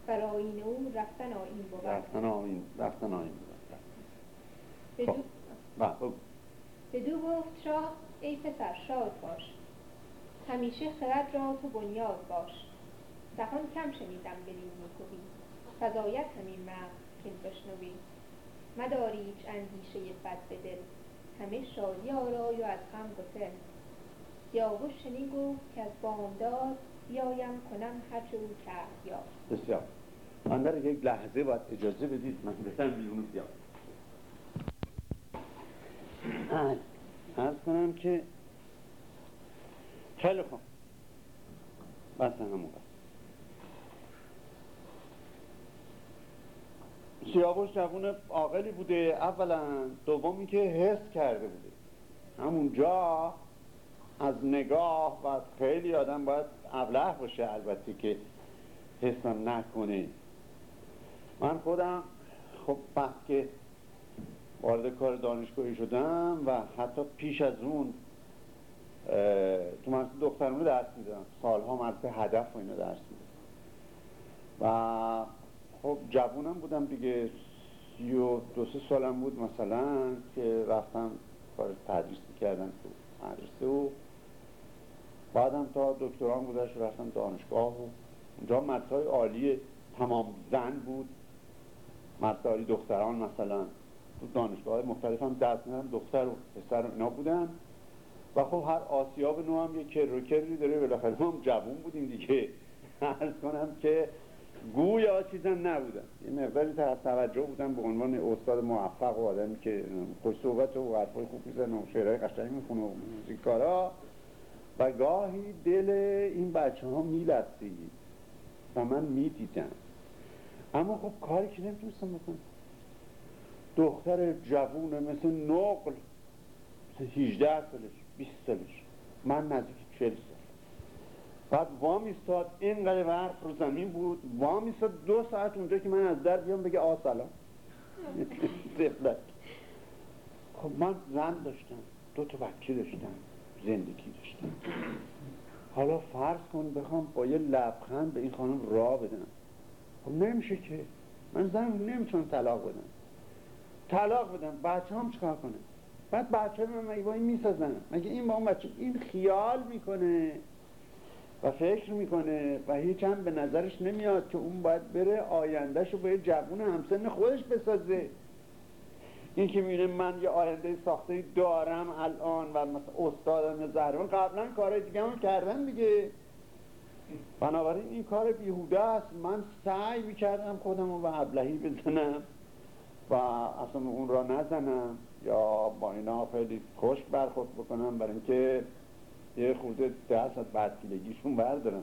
بر آیین او رفتن آیین بود. رفتن آین رفتن آین بدو, خب. بله،. بدو گفت شاه ای پسر شاد باش. همیشه خرد را تو بنیاد باش. دهان کم شنیدم بدین نیکویی فزاید همین مغز که بشنوی. مداری هیچ اندیشه بد به دل. همه شادی آرای و از غم گسل. سیاوش چنین گفت که از بامداد بیایم کنم هرچه او کرد یاد بسیار. من در یک لحظه باید اجازه بدید من بسن بیرون بیام. ارز کنم که خیلی خوب. بس همون سیاوش جوون عاقلی بوده. اولا. دومی که حس کرده بوده. همونجا از نگاه و خیلی آدم باید ابله باشه البته که حسم نکنه. من خودم خب وقت که وارد کار دانشگاهی شدم و حتی پیش از اون تو مدرسه دخترانه درس میدم سالها مدرسه هدف و اینا درس میدم و خب جوونم بودم دیگه سی و دو سه سالم بود مثلا که رفتم کار تدریس کردن تو مدرسه و بعدم تا دکتران بودش رفتم دانشگاه و اونجا مدرسه عالی تمام زن بود. مدرسه دختران مثلا. تو دانشگاه مختلف هم دست میدن دختر و پسر اینا بودن. و خب هر آسیاب نو هم یه کر و کری داره بالاخره هم جوون بودیم دیگه. عرض کنم که گویا چیزم نبودم یه مقداری طرف توجه بودم به عنوان استاد موفق و آدمی که خوش صحبت و حرفای خوب میزن و شعرهای قشنگ می‌خونه و موزیکارا و گاهی دل این بچه ها میلفتید و من می‌دیدم اما خب کاری که نمی‌تونستم بکنم. دختر جوون مثل نقل 18 سالش 20 سالش. من نزدیک 40 سال. بعد وام ایستاد اینقدر وقت رو زمین بود. وام ایستاد دو ساعت اونجا که من از در بیام بگه آ سلام. خب من زن داشتم دو تا بچه داشتم زندگی داشتم. حالا فرض کن بخوام با یه لبخند به این خانم را بدم. خب نمیشه که. من زن نمی‌تونم طلاق بدم. طلاق بدم بچه هم چکار کنه؟ بعد بچه من مگه با این می‌سازن مگه این با اون بچه این خیال می‌کنه؟ فکر می‌کنه و هیچ هم به نظرش نمیاد که اون باید بره آیندهش رو به جوون همسن خودش بسازه. این که میره من یه آینده ساخته دارم الان و مثلا استادم یا زهران قبلا کارهای دیگه هم کردم دیگه. بنابراین این کار بیهوده است. من سعی می‌کردم خودم رو به ابلهی بزنم و اصلا اون را نزنم یا با اینا خیلی کشک برخورد بکنم برای اینکه یه خورده دست از بدکیلگیشون بردارم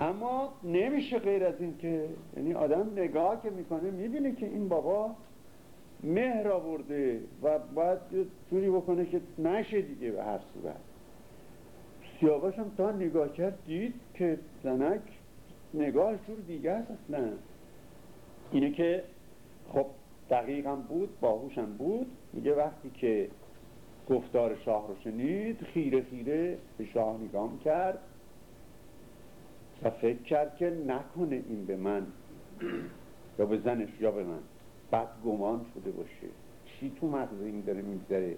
اما نمیشه غیر از این که یعنی آدم نگاه که می‌کنه می‌بینه که این بابا مهر آورده و باید یه جوری بکنه که نشه دیگه به هر صورت. سیاوش هم تا نگاه کرد دید که زنک نگاه جور دیگه است اصلا. اینه که خب دقیقا بود باهوشم بود. میگه وقتی که گفتار شاه رو شنید خیره خیره به شاه نگاه کرد و فکر کرد که نکنه این به من یا به زنش یا به من بد گمان شده باشه. چی تو مغز این داره میگذره؟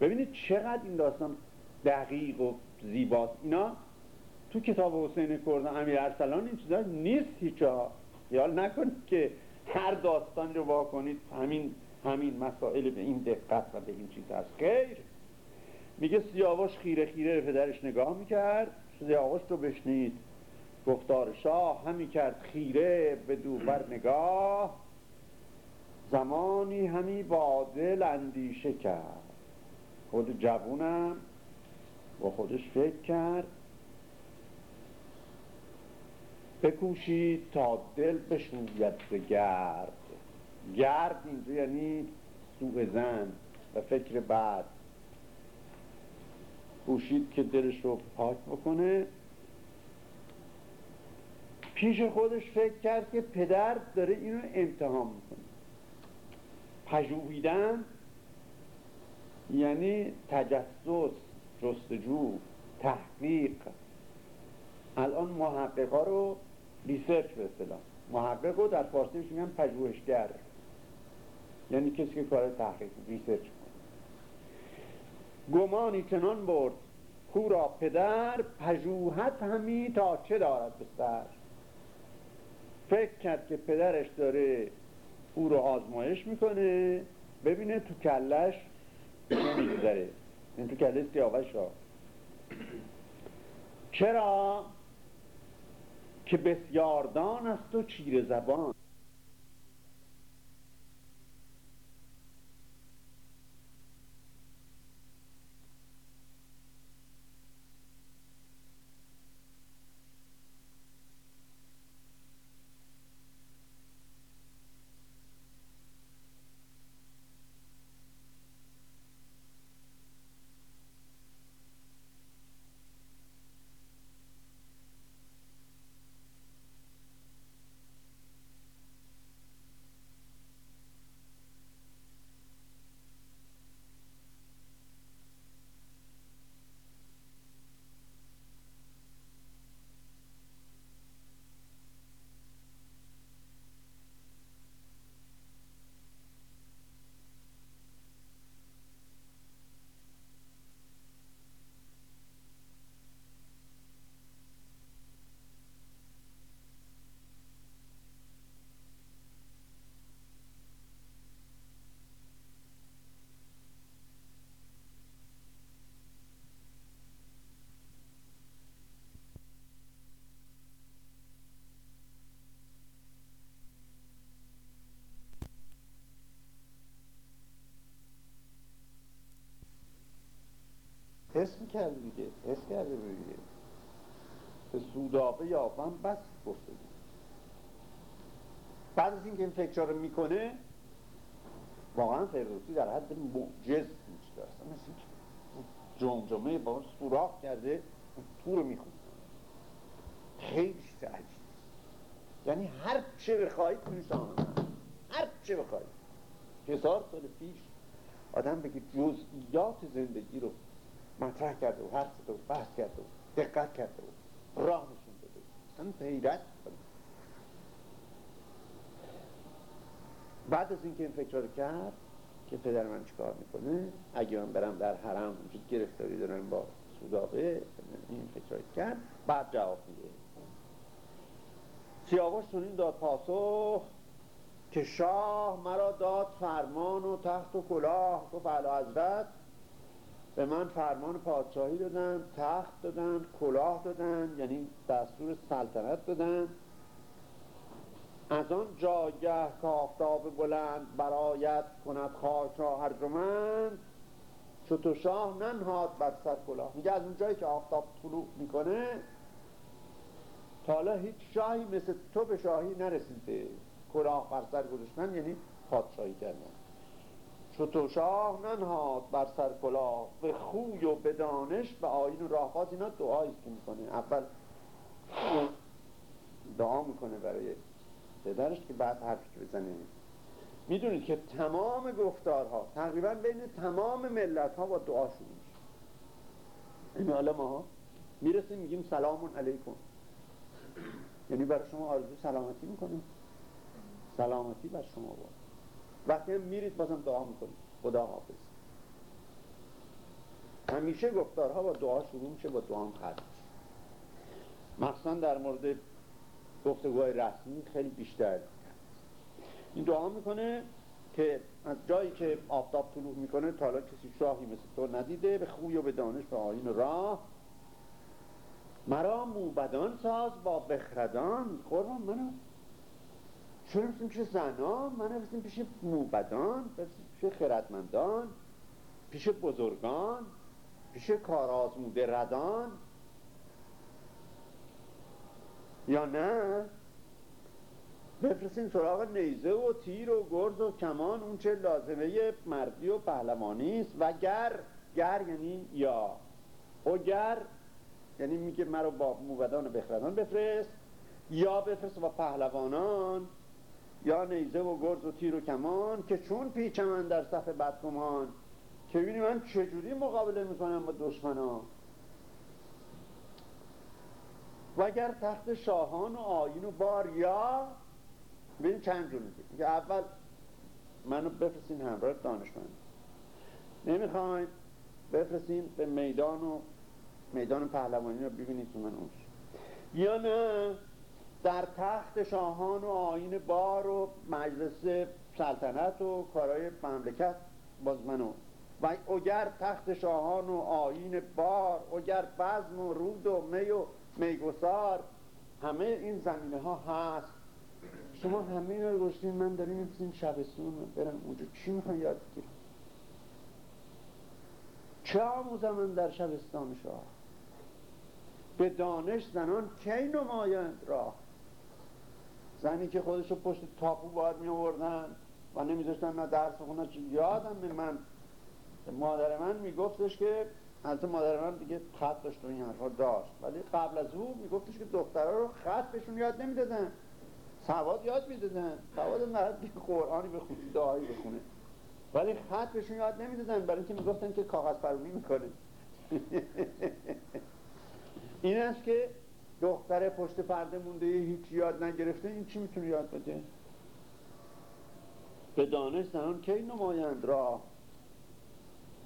ببینید چقدر این داستان دقیق و زیباست. اینا تو کتاب حسین کردان امیر ارسلان این چیزا نیست هیچا خیال نکنید که هر داستان رو واکنید همین همین مسائل به این دقت و به این چیز هست خیر. میگه سیاوش خیره خیره پدرش نگاه می‌کرد. سیاوش رو بشنید. گفتار شاه همی کرد خیره به دوبر نگاه. زمانی همی با دل اندیشه کرد. خود جوونم با خودش فکر کرد. بکوشید تا دل بشوید به گرد. گرد اینجا یعنی سوء زن و فکر بعد کوشید که دلش رو پاک بکنه. پیش خودش فکر کرد که پدر داره اینو امتحان می‌کنه. پژوهیدن یعنی تجسس جستجو تحقیق. الان محقق ها رو research به اصطلاح. محقق رو در فارسی میگن پژوهشگر. یعنی کسی که کار تحقیق research گمانی چنان برد کو را پدر پژوهت همی تا چه دارد به سر فکر کرد که پدرش داره او رو آزمایش می‌کنه. ببینه تو کلش نمیگذره. این تو کله سیاوش ها. چرا؟ که بسیاردان است و چیر زبان. حس می‌کرد دیگه حس کرده دیگه. به سودابه یافم بس گفته بود. بعد از اینکه این فکر رو می‌کنه واقعا فردوسی در حد معجز میشه اصلا مثل جمجمه با سوراخ کرده تو رو می‌خونه. خیلی عجیب. یعنی هر چه بخواهید توش هر چه بخواهید. هزار سال پیش آدم بگه جزئیات زندگی رو مطرح کرده و حرف و بحث کرده و دقت کرده و راه نشون داده اصلا حیرت بعد از اینکه این فکر رو کرد که پدر من چیکار می‌کنه؟ اگه من برم در حرم وجود گرفتاری دارم با سودابه این فکر رو کرد بعد جواب میده. سیاوش چنین داد پاسخ که شاه مرا داد فرمان و تخت و کلاه تو فعلا حضرت به من فرمان پادشاهی دادن تخت دادن کلاه دادن یعنی دستور سلطنت دادن. از آن جایگه که آفتاب بلند برایت کند خاک را هرجمند چو شاه ننهاد بر سر کلاه. میگه از اون جایی که آفتاب طلوع می‌کنه تا حالا هیچ شاهی مثل تو به شاهی نرسیده. کلاه بر سر گذاشتن یعنی پادشاهی کردن. چو شاه ننهاد بر سر کلاه به خوی و به دانش به آین و راهباز اینا دعایی که می‌کنه. اول دعا می‌کنه برای پدرش که بعد حرفی که بزنه. می‌دونید که تمام گفتارها تقریبا بین تمام ملت ها با دعا شروع میشه. این حالا ما می‌رسیم میگیم سلام علیکم. یعنی برای شما آرزو سلامتی می‌کنیم. سلامتی بر شما با وقتی هم میرید بازم دعا می‌کنید. خدا حافظ. همیشه گفتارها با دعا شروع میشه با دعا هم ختم مخصوصا در مورد گفتگوهای رسمی خیلی بیشتر. این دعا می‌کنه که از جایی که آفتاب طلوع می‌کنه تا حالا کسی شاهی مثل تو ندیده به خوی و به دانش به آین راه. مرا موبدان ساز با بخردان. قربان منو. چرا برسیم پیش زنان من برسیم پیش موبدان پیش خردمندان پیش بزرگان پیش کارآزموده ردان. یا نه؟ بفرستین سراغ نیزه و تیر و گرز و کمان اون چه لازمه مردی و پهلوانی است. و گر گر یعنی یا. او گر یعنی میگه مرا با موبدان و بخردان بفرست. یا بفرست با پهلوانان. یا نیزه و گرز و تیر و کمان که چون پیچمن در صف بدگمان. که ببینی من چجوری مقابله می‌کنم با دشمنا؟ و اگر تخت شاهان و آین و بار یا ببین چند جور میگه اول منو بفرستین همراه دانشمند. نمی‌خواین بفرستین به میدان و میدان پهلوانی رو ببینید که من اون یا نه؟ در تخت شاهان و آین بار و مجلس سلطنت و کارهای مملکت باز منو. و اگر تخت شاهان و آین بار اگر بزم و رود و می و میگسار همه این زمینه ها هست. شما همه اینا رو گشتین من داریم میپسین شبستون برم اونجا. چی می‌خوان یاد بگیرم چه آموزم من در شبستان شاه؟ به دانش زنان کی نمایند راه؟ زنی که خودشو پشت تاپو باید می آوردن و نمیذاشتن نه درس بخونن یادم به من. مادر من میگفتش که البته مادر من دیگه خط داشت و این حرفا داشت ولی قبل از او میگفتش که دخترها رو خط بهشون یاد نمی‌دادن. سواد یاد می‌دادن. سواد مرد که قرآنی بخونه دعایی بخونه. ولی خط بهشون یاد نمی‌دادن برای اینکه می‌گفتن که کاغذ پرونی می‌کنه. این است که دختر پشت پرده مونده هیچ یاد نگرفته این چی می‌تونه یاد بده؟ به دانش زنان کی نمایند را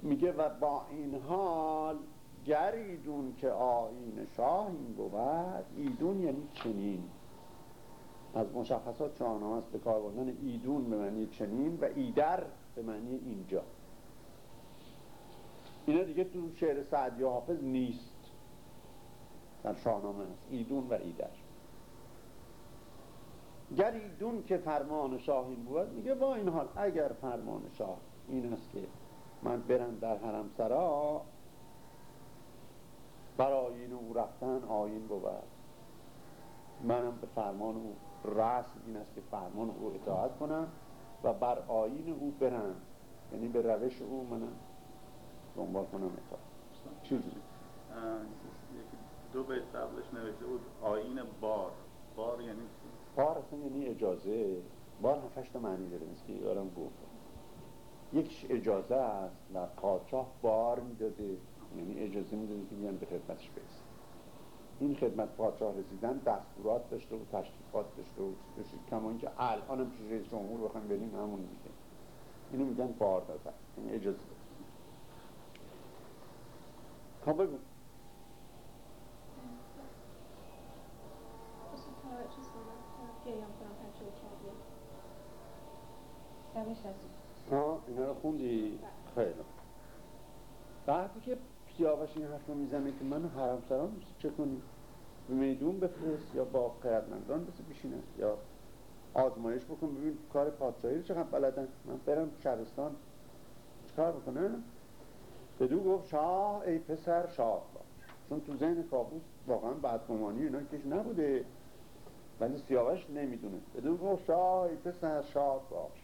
میگه و با این حال گر ایدون که آین شاه این بود ایدون یعنی چنین. از مشخصات شاهنامه است به کار بردن ایدون به معنی چنین و ایدر به معنی اینجا. اینا دیگه تو شعر سعدی و حافظ نیست. در شاهنامه است. ایدون و ایدر. گر ایدون که فرمان شاه این بود میگه با این حال اگر فرمان شاه این است که من برم در حرم سرا برای این او رفتن آین بود. منم به فرمان او رسم این است که فرمان او اطاعت کنم و بر آین او برم. یعنی به روش او منم دنبال کنم اطاعت. چیزی دو بیت قبلش نوشته بود آین بار. بار یعنی بار اصلا یعنی اجازه. بار هفتش معنی داره مثل که یارم گفت. یک اجازه است و قاچاه بار می‌داده. یعنی اجازه می‌داده که بیان به خدمتش برسه. این خدمت پادشاه رسیدن دستورات داشته و تشریفات داشته و کما اینکه الان هم رئیس جمهور بخوایم بریم همون میگه اینو میگن بار دادن. یعنی اجازه داده بگو ها اینا رو خوندی؟ خیلی. وقتی که سیاوش این حرف رو می‌زنه که من حرم سران چه کنی؟ به میدون بفرست یا با قیرتمندان بسه بشینه یا آزمایش بکن ببین کار پادشاهی رو چقدر بلدن. من برم شهرستان. چکار بکنم بدو گفت شاه ای پسر شاه. باش چون تو ذهن کابوس واقعا بدگمانی اینا کش نبوده. ولی سیاوش نمی‌دونه. بدون گفت شاه ای پسر شاد باش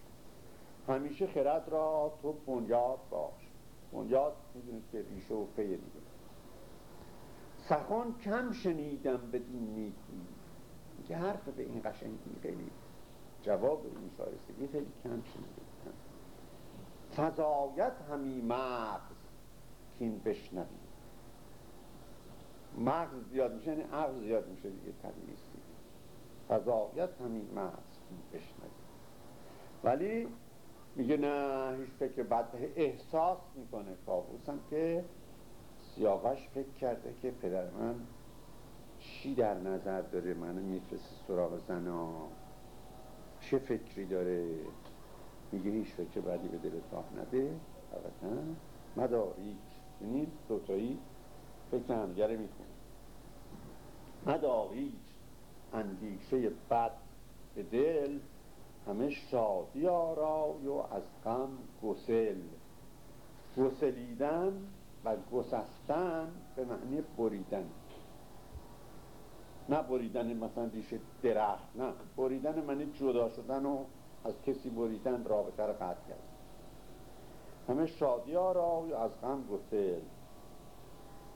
همیشه خرد را تو بنیاد باش. بنیاد می‌دونید که ریشه و پی دیگه. سخن کم شنیدم بدین نیکی. که حرف به این قشنگی خیلی جواب این شایستگی خیلی کم شنیدم. فضایت همی مغز کین بشنوی. مغز زیاد میشه یعنی عقل زیاد میشه دیگه طبیعی فضایت همین مغز کین بشنوی. ولی میگه نه هیچ فکر بد احساس می‌کنه کابوس هم که سیاوش فکر کرده که پدر من چی در نظر داره؟ منو میفرسته سراغ زنا. چه فکری داره؟ میگه هیچ فکر بدی به دلت راه نده. البته. مداری یعنی دوتایی فکر همگره می‌کنه. مداری اندیشه بد به دل همه شادی آرای و از غم گسل. گسلیدن و گسستن به معنی بریدن. نه بریدن مثلا ریشه درخت نه. بریدن معنی جدا شدن و از کسی بریدن رابطه رو قطع کرد همه شادی آرای و از غم گسل.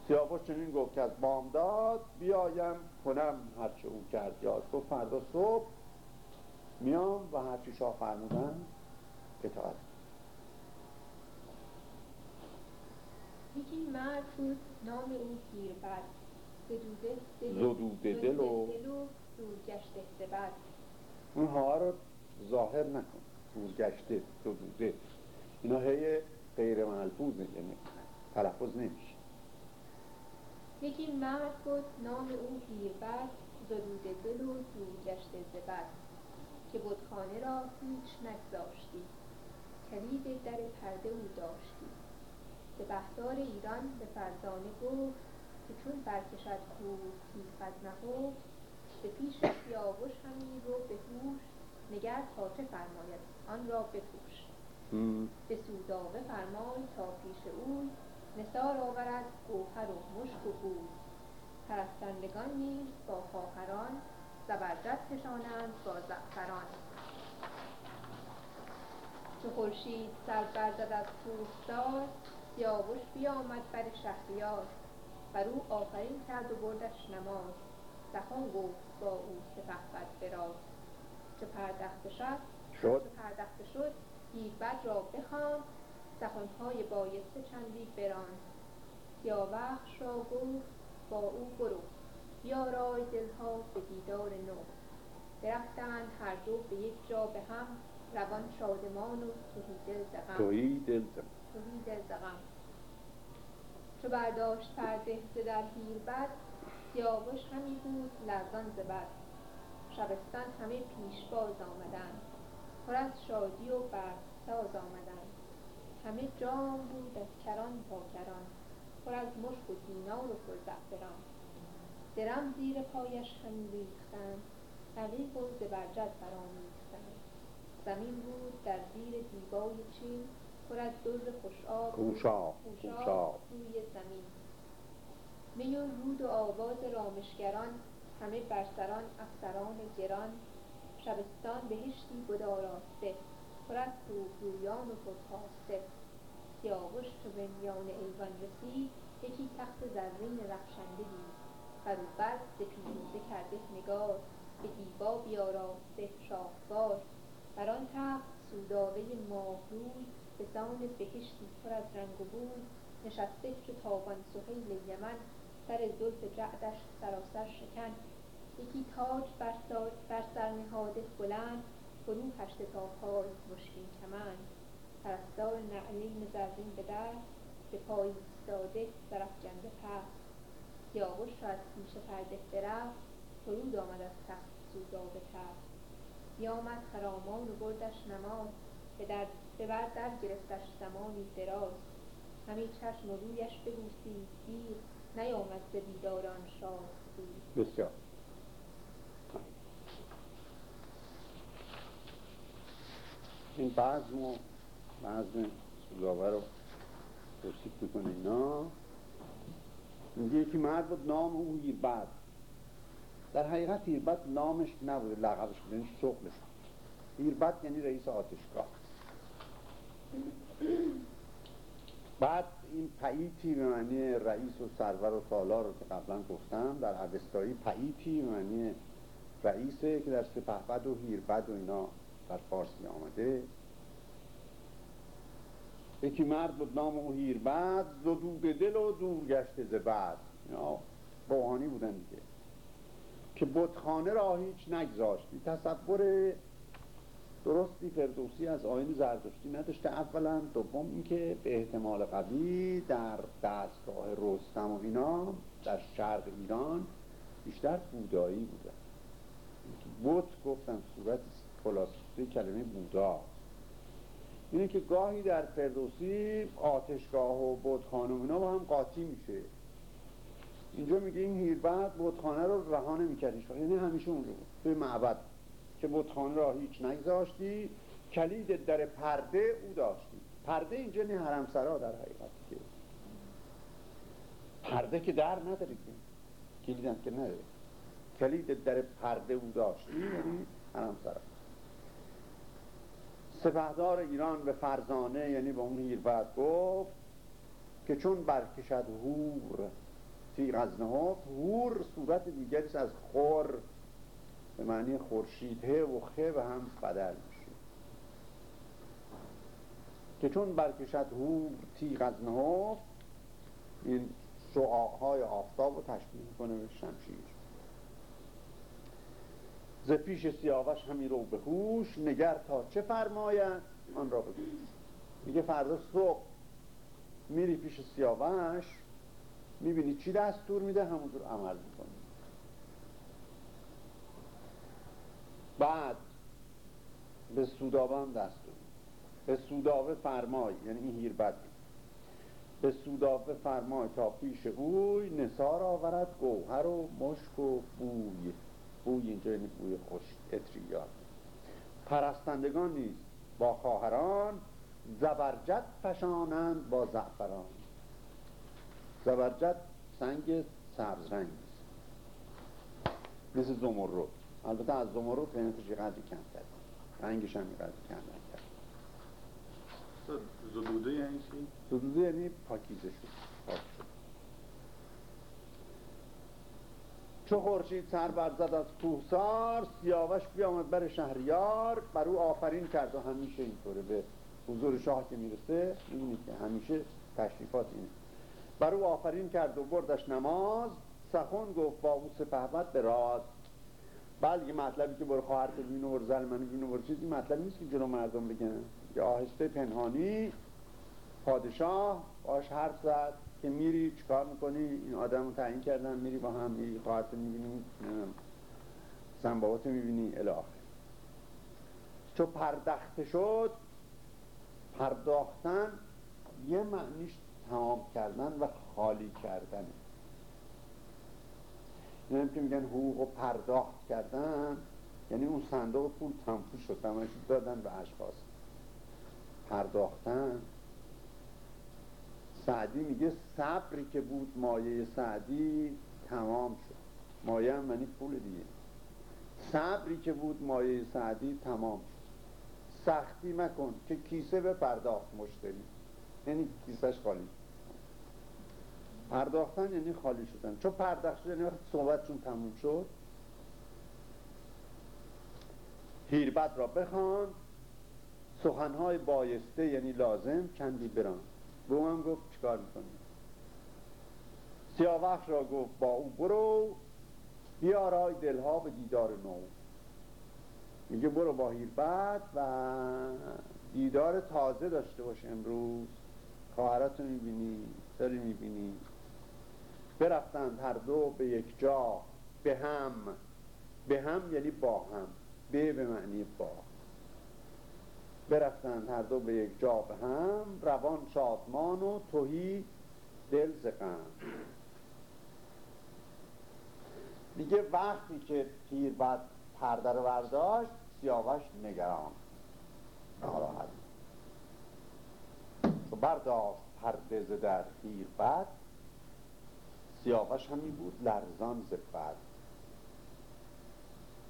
سیاوش چنین گفت که از بامداد بیایم کنم هرچه او کرد. یاد گفت فردا صبح میام و هرچی شاه فرمودن اطاعت یکی مرد بود نام او گیربد زدوده دل و دل و دورگشته زبد اون ها رو ظاهر نکن. دورگشته زدوده. اینا هی غیر ملفوظه یعنی تلفظ نمیشه. یکی مرد بود نام او گیربد زدوده دل و دورگشته زبد که بتخانه را هیچ نگذاشتی. کلید در پرده او داشتی. سپهدار ایران به فرزانه گفت که چون برکشد کوه از نهفت به پیش سیاوش همی رو به هوش نگر تا چه فرماید آن را بپوش. به سودابه فرمای تا پیش اوی نثار آورد گوهر و مشک و بوی پرستندگان نیز با خواهران زبرجد کشانند با زعفران. چو خورشید سر برزد از کوهسار سیاوش بیامد بر شهریار. بر او آفرین کرد و بردش نماز. سخن گفت با او سپهبد به راز چو پردخته شد شد. پردخته شد گیربد را بخواند. سخنهای بایسته چندی براند. سیاوخش را گفت با او برو. بیارای دلها به دیدار نو. برفتند هر دو به یک جا به هم روان شادمان و تهی دل ز غم تویی دل زن. تهی دل ز غم چو برداشت فربهزه در هیربد سیاوش همی بود لرزان ز بد. شبستان همه پیشباز آمدند پر از شادی و برگساز آمدند همه جام بود از کران تا کران پر از مشک و دینار و پرزعفران. درم زیر پایش همی ریختند عقیق و زبرجد برآمیختند زمین بود در زیر دیبای چین پر از در خوشاب خوشاب روی زمین. می و رود و آواز رامشگران همه بر سران افسران گران شبستان بهشتی بد آراسته پر از خوبرویان و پرخاسته سیاوش چو به میان ایوان رسید یکی تخت زرین رخشنده دید. بر او بر ز پیروزه کرده نگار به دیبا بیاراسته شاهوار. بر آن تخت سودابه ماهروی به سان بهشتی پر از رنگ و بوی. نشسته چو تابان سهیل یمن سر زلف جعدش سراسر شکن. یکی تاج بر بر سر نهاده بلند فرو هشته تا پای مشکین کمند. پرستار نعلین زرین به دست به پای ایستاده برافگنده پست. سیاوش چو از پیش فرده برفت فرود آمد از تخت سودابه تفت بیامد خرامان و بردش نماز به در به بر در گرفتش زمانی دراز. همی چشم و رویش ببوسید دیر نیامد ز دیدار آن شاه بسیار. این بزم و بزم سوگاوه رو توصیف می‌کنه اینا. یکی مرد بود نام او هیربد. در حقیقت هیربد نامش نبوده لقبش بوده یعنی شغلش هیربد یعنی رئیس آتشگاه. بعد این پعیتی به معنی رئیس و سرور و سالار رو که قبلا گفتم در اوستایی پعیتی به معنی رئیسه که در سپهبد و هیربد و اینا در فارسی آمده. یکی مرد بود نام او هیربد زدود دل و دور گشته ز اینا روحانی بودن دیگه. که بتخانه را هیچ نگذاشتی. تصور درستی فردوسی از آین زرتشتی نداشته. اولا. دوم اینکه به احتمال قوی در دستگاه رستم و اینا در شرق ایران بیشتر بودایی بودن بوت گفتم صورت خلاصه کلمه بودا. اینه که گاهی در فردوسی آتشگاه و بودخانه اینا با هم قاطی میشه. اینجا میگه این هیربد بودخانه رو رها نمیکردش یعنی همیشه اونجا بود. به معبد. که بودخانه را هیچ نگذاشتی کلید در پرده او داشتی. پرده اینجا نه حرمسرا در حقیقت که. پرده که در نداری که. کلیدم که نداره کلید در پرده او داشتی یعنی حرمسرا. سپهدار ایران به فرزانه یعنی به اون هیربد گفت که چون برکشد هور تیغ از هور صورت دیگریست از خور به معنی خورشید ه و خه و هم بدل میشه که چون برکشد هور تیغ از این شعاهای آفتاب رو تشبیه می‌کنه به شمشیر. ز پیش سیاوش همی رو به هوش نگر تا چه فرماید؟ آن را بگو. میگه فردا صبح میری پیش سیاوش می‌بینی چی دستور میده؟ همونطور عمل می‌کنی. بعد به سودابه هم دستور به سودابه فرمای یعنی این هیربت به سودابه فرمای تا پیش اوی نسار آورد گوهر و مشک و بوی. بوی اینجا یعنی بوی خوش اتریاد پرستندگان نیست با خواهران زبرجد فشانند با زعفران. زبرجد سنگ سبز رنگ مثل زمرد. البته از زمرد قیمتش قدری کم کرد رنگش هم قدری کم کرد زدوده یعنی چی؟ زدوده یعنی پاکیزه شد پاک شد چو خورشید سر برزد از کوهسار سیاوش بیامد بر شهریار. بر او آفرین کرد و همیشه اینطوره. به حضور شاه که می‌رسه می‌بینید که همیشه تشریفات اینه. بر او آفرین کرد و بردش نماز. سخن گفت با او سپهبد به راز. یه مطلبی که برو خواهر بینو برو زل منو بینو برو. چیزی مطلب نیست که جلو مردم بگن. یه آهسته پنهانی. پادشاه باش حرف زد. که میری چیکار می‌کنی؟ این آدم رو تعیین کردن میری با هم میری خواهرت می‌بینی سنبابات می‌بینی الاخر چو پردخته شد پرداختن یه معنیش تمام کردن و خالی کردن یعنی که میگن حقوق و پرداخت کردن یعنی اون صندوق پول تمام شد تمامش دادن به اشخاص. پرداختن سعدی میگه صبری که بود مایه سعدی تمام شد. مایه هم معنی پول دیگه. صبری که بود مایه سعدی تمام شد. سختی مکن که کیسه به پرداخت مشتری. یعنی کیسهش خالی. پرداختن یعنی خالی شدن. چون پرداخت یعنی وقتی صحبتشون تموم شد هیربت را بخوان سخنهای بایسته یعنی لازم چندی بران به هم گفت چیکار می‌کنی؟ سیاوش را گفت با او برو بیارای دلها به دیدار نو. میگه برو با هیربت و دیدار تازه داشته باش امروز. خواهرت رو می‌بینی داری می‌بینی. برفتند هر دو به یک جا به هم. به هم یعنی با هم. به به معنی با. برفتند هر دو به یک جا به هم روان شادمان و توهی دل زقم میگه وقتی که تیر بعد پرده رو سیاوش نگران ناراحت تو برداشت پرده در تیر بعد سیاوش همی بود لرزان ز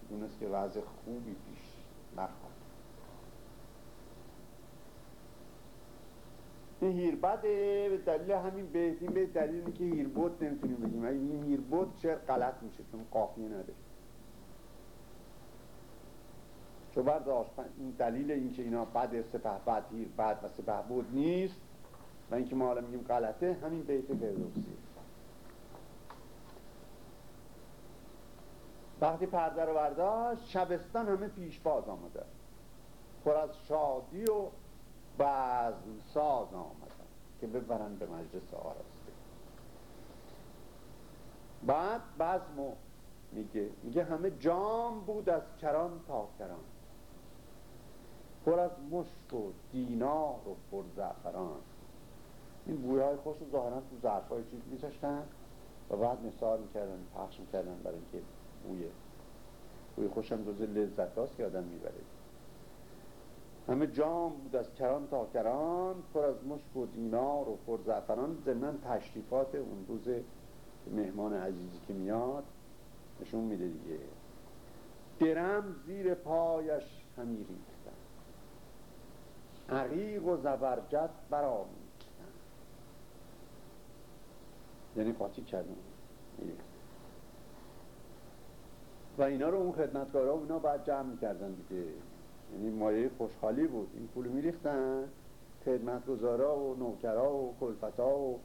دونست که وضع خوبی پیش نخواد این هیربده به دلیل همین بیت این به دلیلی که هیربود نمی‌تونیم بگیم. این هیربود شعر غلط میشه؟ چون قافیه نداره. چون برداشت این دلیل اینکه اینا بد سپه بد هیر بد و سپه بود نیست و اینکه ما حالا میگیم غلطه همین بیت فردوسیه وقتی پرده رو برداشت شبستان همه پیش باز آمده. پر از شادی و بزم ساز آمدن که ببرن به مجلس آراسته. بعد بزمو میگه میگه همه جام بود از کران تا کران. پر از مشک و دینار و پر زعفران. این بویه های خوش رو ظاهرا تو ظرف های چیز میذاشتن و بعد نثار می‌کردن پخش می‌کردن برای اینکه بوی بوی خوشم جز لذت هاست که آدم می‌بره. همه جام بود از کران تا کران پر از مشک و دینار و پر زعفران. ضمن تشریفات اون روز مهمان عزیزی که میاد نشون میده دیگه. درم زیر پایش همی ریختن. عقیق و زبرجد برآمیختن یعنی قاطی کردن. و اینا رو اون خدمتکارا و اینا باید جمع می‌کردن دیگه. یعنی مایه خوشحالی بود. این پول میریختن. خدمتگزارا و نوکرا و کلفتا و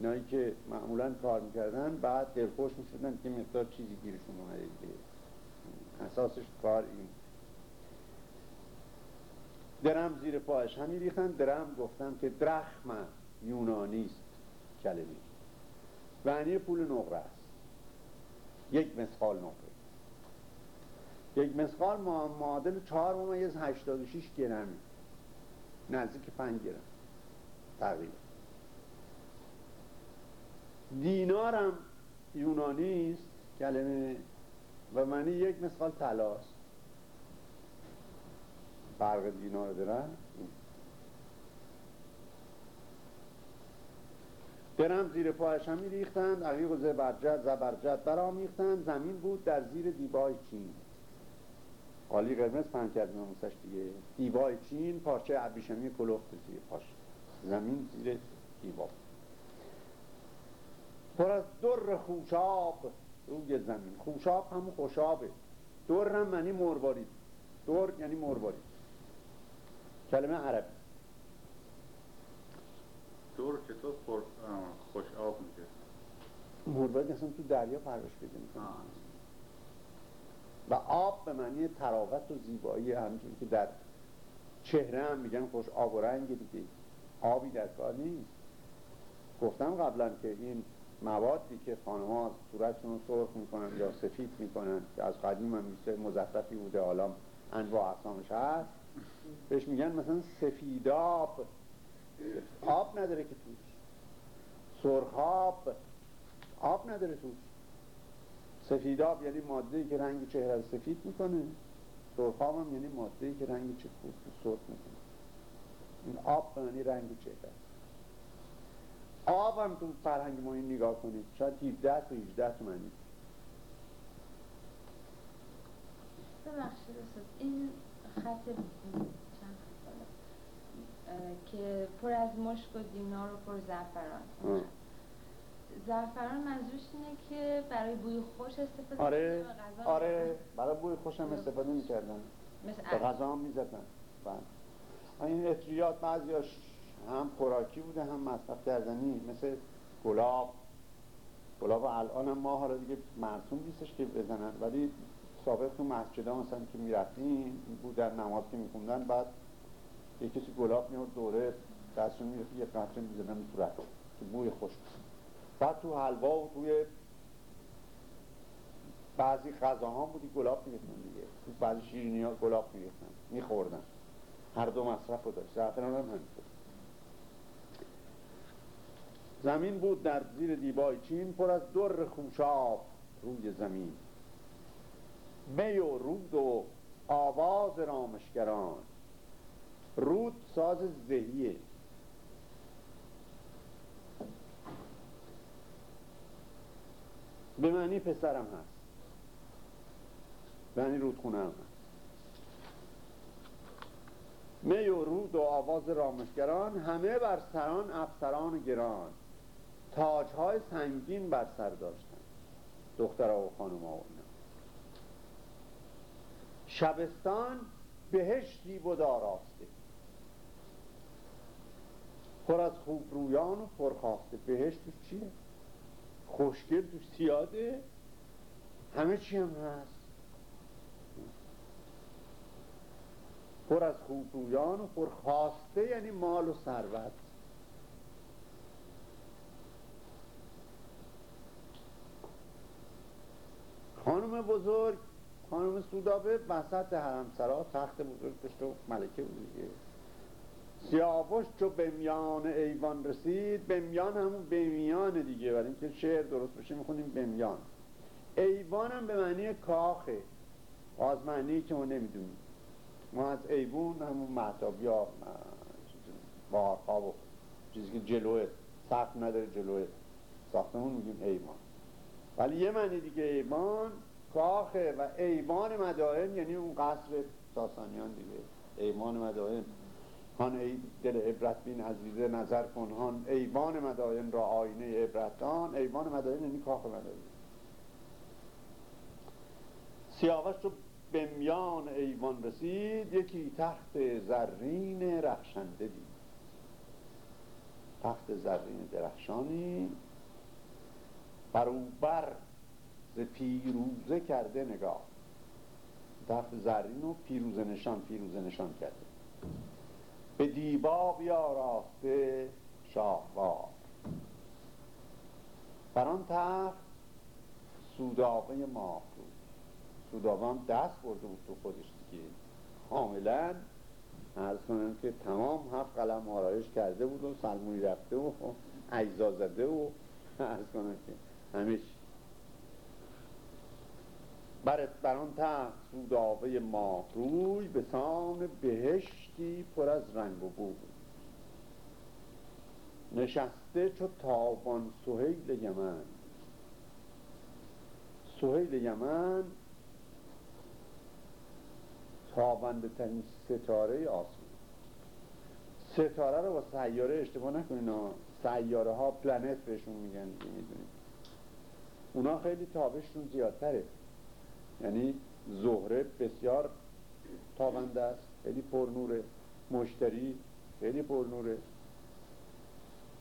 اینایی که معمولا کار می‌کردن بعد دلخوش می‌شدن که مقدار چیزی گیرشون اومده دیگه. اساسش کار این. درم زیر پایش همی ریختن. درم گفتم که درخم یونانی است. کلمه. معنی پول نقره است. یک مسخال نقره. یک مسخال معادل چهار ممیز هشتاد و شیش گرمی نزدیک پنج گرم. تقریبا. دینارم یونانی است کلمه و معنی یک مسخال تلاست فرق دینار درم درم زیر پایش هم میریختند عقیق و زبرجد زبرجد برامیختند زمین بود در زیر دیبای چین. قالی قرمز پهن کردیم موسش دیگه. دیبای چین پارچه ابریشمی کلوفت زیر پاش زمین زیر دیبا پر از در خوشاب روی زمین. خوشاب همون خوشابه. در هم معنی مربارید در یعنی مربارید کلمه عربی دور چطور خوش آب میشه؟ مربارید اصلا تو دریا پرش بده و آب به معنی تراوت و زیبایی همچون که در چهره هم میگن خوش آب و رنگ دیگه. آبی در کار نیست. گفتم قبلا که این موادی که خانم‌ها صورتشون رو سرخ می‌کنن یا سفید می‌کنن که از قدیم هم میشه مزخرفی بوده حالا انواع اقسامش هست بهش میگن مثلا سفیداب آب. نداره که توش. سرخاب آب نداره توش. سفیداب یعنی ماده که رنگ چهره رو سفید می‌کنه. سرخاب هم یعنی ماده که رنگ چهره رو سرخ می‌کنه. این آب یعنی رنگ چهره. آب هم تو فرهنگ ما این نگاه کنید. شاید 17 تا 18 تا معنی ببخشید این خط که پر از مشک و دینار و پر زعفران. زعفران منظورش اینه که برای بوی خوش استفاده آره آره برای بوی خوش هم استفاده می‌کردن به غذا هم می‌زدن بله. این اطریات بعضیاش هم خوراکی بوده هم مصرف کردنی. مثل گلاب. گلاب الان هم ما حالا دیگه مرسوم نیستش که بزنن. ولی سابق تو مسجد ها مثلا که می‌رفتیم بود در نماز که میخوندن. بعد یه کسی گلاب میورد دوره دستشون می‌رفت یه قطره می‌زدن صورت که بوی خوش بعد تو حلوا و توی بعضی غذاها بودی گلاب میریختن دیگه. تو بعضی شیرینی ها گلاب میریختن میخوردن. هر دو مصرف رو داشت. زعفران هم همینطور زمین بود در زیر دیبای چین پر از در خوشاب روی زمین. می و رود و آواز رامشگران. رود ساز زهیه. به معنی پسرم هست. به معنی رودخونه هم هست. می و رود و آواز رامشگران همه بر سران افسران گران. تاجهای سنگین بر سر داشتن دخترها و خانم ها شبستان بهشتی بود آراسته پر از خوبرویان و پرخواسته بهشت چیه؟ خوشگل تو سیاده؟ همه چی هم هست. پر از خوبرویان و پرخواسته یعنی مال و ثروت. خانم بزرگ خانم سودابه وسط حرمسرا تخت بزرگ داشت و ملکه بود دیگه. سیاوش چو به ایوان رسید به میان همون به دیگه. برای اینکه شعر درست بشه می‌خونیم به میان. ایوان هم به معنی کاخه از معنی که ما نمی‌دونیم. ما از ایوون همون محتاب یا بارها و چیزی که جلوه سخت نداره جلوه ساختمون میگیم ایوان. ولی یه معنی دیگه ایوان کاخه و ایوان مدائن یعنی اون قصر ساسانیان دیگه. ایوان مدائن. هان ای دل عبرت بین نظر کن. هان ایوان مدائن را آینه عبرتان ایوان مدائن یعنی کاخ مدائن سیاوش رو به میان ایوان رسید یکی تخت زرین رخشنده دید. تخت زرین درخشانی بر اون بر ز پیروزه کرده نگاه. تخت زرین و پیروزه نشان پیروزه نشان کرده. به دیبا بیاراسته شاهوار. بر آن تخت سودابه ماه سودابه هم دست برده بود تو خودش دیگه. کاملا ارز کنم که تمام هفت قلم آرایش کرده بود و سلمونی رفته و اجزا زده و ارز کنم که همیش بر بران تخت سودابه ماه روی به سان بهشتی پر از رنگ و بو. نشسته چو تابان سهیل یمن. سهیل یمن تابنده ترین ستاره آسمان. ستاره رو با سیاره اشتباه نکنین سیاره ها پلنت بهشون میگن می‌دونید. اونا خیلی تابششون زیادتره. یعنی زهره بسیار تابنده است خیلی پرنوره مشتری خیلی پرنوره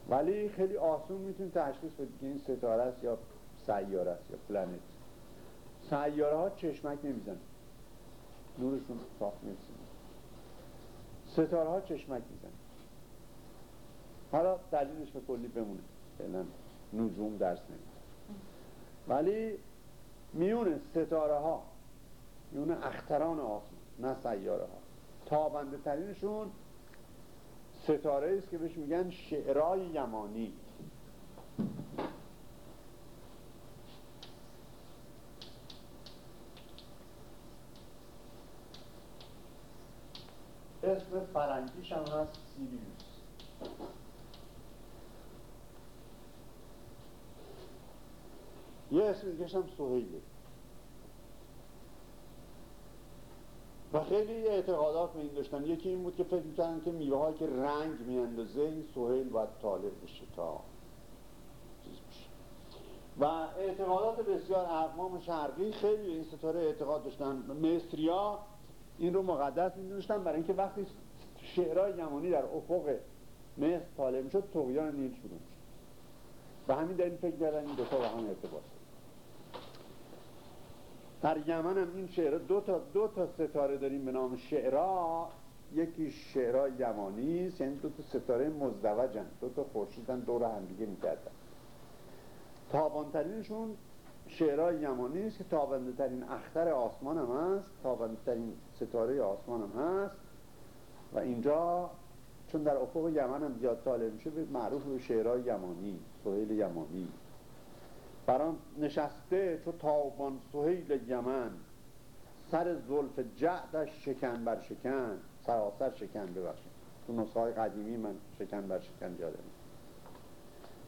ولی خیلی آسون می‌تونید تشخیص بدید که این ستاره است یا سیاره است یا پلنت سیاره ها چشمک نمیزن نورشون صاف می‌رسید ستاره ها چشمک میزن حالا دلیلش به کلی بمونه. فعلا نجوم درس نمید ولی میون ستاره ها میون اختران آسمان نه سیاره ها تابنده ترینشون ستاره است که بهش میگن شعرای یمانی. اسم فرنگیش هم هست سیریوس. یه اسم دیگه هم سهیله و خیلی اعتقادات به این داشتن. یکی این بود که فکر می‌کردن که میوه که رنگ میاندازه این سهیل باید طالب بشه تا چیز بشه. و اعتقادات بسیار اقوام شرقی خیلی این ستاره اعتقاد داشتن. مصریا این رو مقدس می‌دونستن برای اینکه وقتی شعرهای یمانی در افق مصر طالب می‌شد تقیان نیل شروع می‌شد. و همین این فکر کردن این دوتا با هم ارتباط در یمن هم این شعر دو تا, دو تا ستاره داریم به نام شعرا. یکی شعرا یمانی است یعنی دو تا ستاره مزدوجن دو تا خورشیدن دور هم دیگه می‌کردن. تابانترینشون شعرهای یمانی است که تابنده ترین اختر آسمان هم هست تابنده ترین ستاره آسمان هم هست. و اینجا چون در افق یمن هم زیاد طالب میشه معروف به شعرهای یمانی سهیل یمانی. بران نشسته چو تابان سهیل یمن. سر زلف جعدش شکن بر شکن. سراسر شکن ببخشید. تو نسخه قدیمی من شکن بر شکن جاده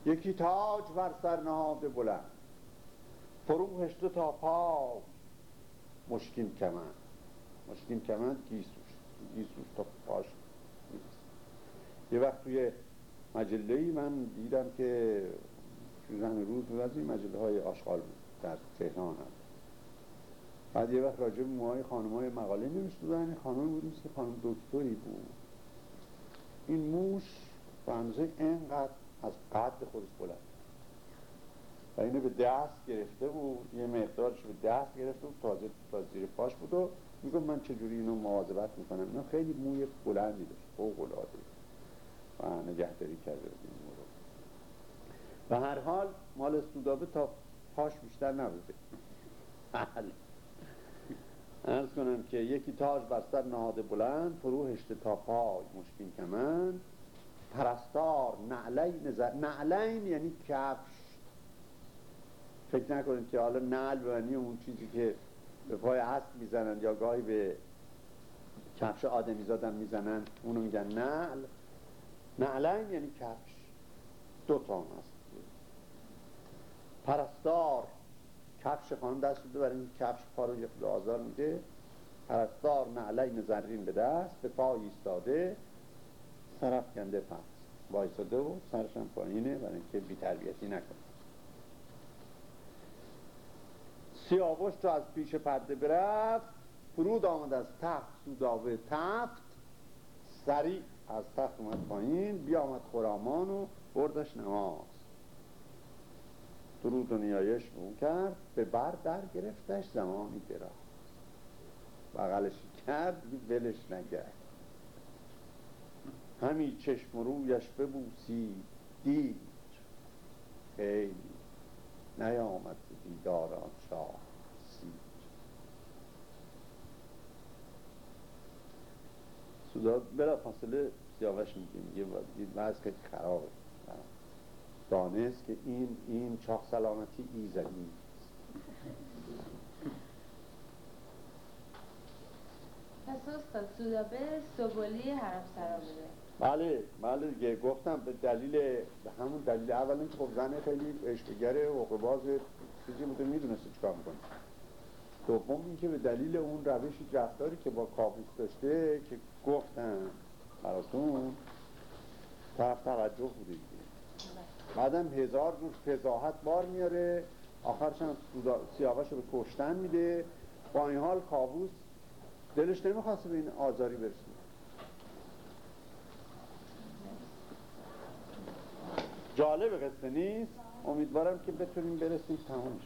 یکی تاج بر سر نهاده بلند. فرو هشته تا پا. مشکین کمن مشکین کمن گیسوش گیسوش تا پاش یه وقت توی مجله من دیدم که زن روز از این مجله های آشغال بود در تهران هم. بعد یه وقت راجع به موهای خانم های مقاله نمیشت این خانم بود مثل خانم دکتری بود. این موش به اینقدر از قد خودش بلند و اینو به دست گرفته بود. یه مقدارش به دست گرفته بود. تازه تا زیر پاش بود و میگم من چجوری اینو مواظبت می‌کنم. اینا خیلی موی بلندی داشت. فوق العاده و نگهداری کرده بود این مورد و هر حال مال سودابه تا پاش بیشتر نبوده. بله. ارز کنم که یکی تاج بر سر نهاده بلند فرو هشته تا پای مشکین کمن پرستار نعلین نظر نعلین یعنی کفش. فکر نکنید که حالا نعل معنی اون چیزی که به پای اسب می‌زنن یا گاهی به کفش آدمی زادن می‌زنن اونو میگن نعل. نعلین یعنی کفش. دو تا هست. پرستار کفش خانم دست این کفش پا رو یه آزار میده. پرستار نعلین زرین به دست به پای ایستاده. سرف کنده پس. وایستاده و سرشم پایینه برای اینکه بی تربیتی نکنه. سیاوش تو از پیش پرده برفت. فرود آمد از تخت سوداوه تفت سریع از تخت اومد پایین. بیامد خرامان و بردش نماز. درود و نیایش کرد به بر در گرفتش زمانی دراز بغلش کرد ولش نکرد همی چشم رویش ببوسی دید خیلی نیامد دیدار آن شاه سیر سودا بلا فاصله سیاوش میگه باید وضع خیلی خرابه دانست که این این چاق سلامتی ایزدی است. پس استاد سودابه سوگلی حرم سرا بوده. بله بله دیگه. گفتم به دلیل به همون دلیل اول اینکه خب زن خیلی عشقگره و باز چیزی بوده می‌دونسته چیکار می‌کنه. دوم اینکه به دلیل اون روش رفتاری که با کابوس داشته که گفتم براتون طرف توجه بوده. بعدم هزار روز فضاحت بار میاره. آخرش هم سیاوش رو به کشتن میده. با این حال کابوس دلش نمی‌خواسته به این آزاری برسونه جالب قصه نیست. امیدوارم که بتونیم برسیم تمامش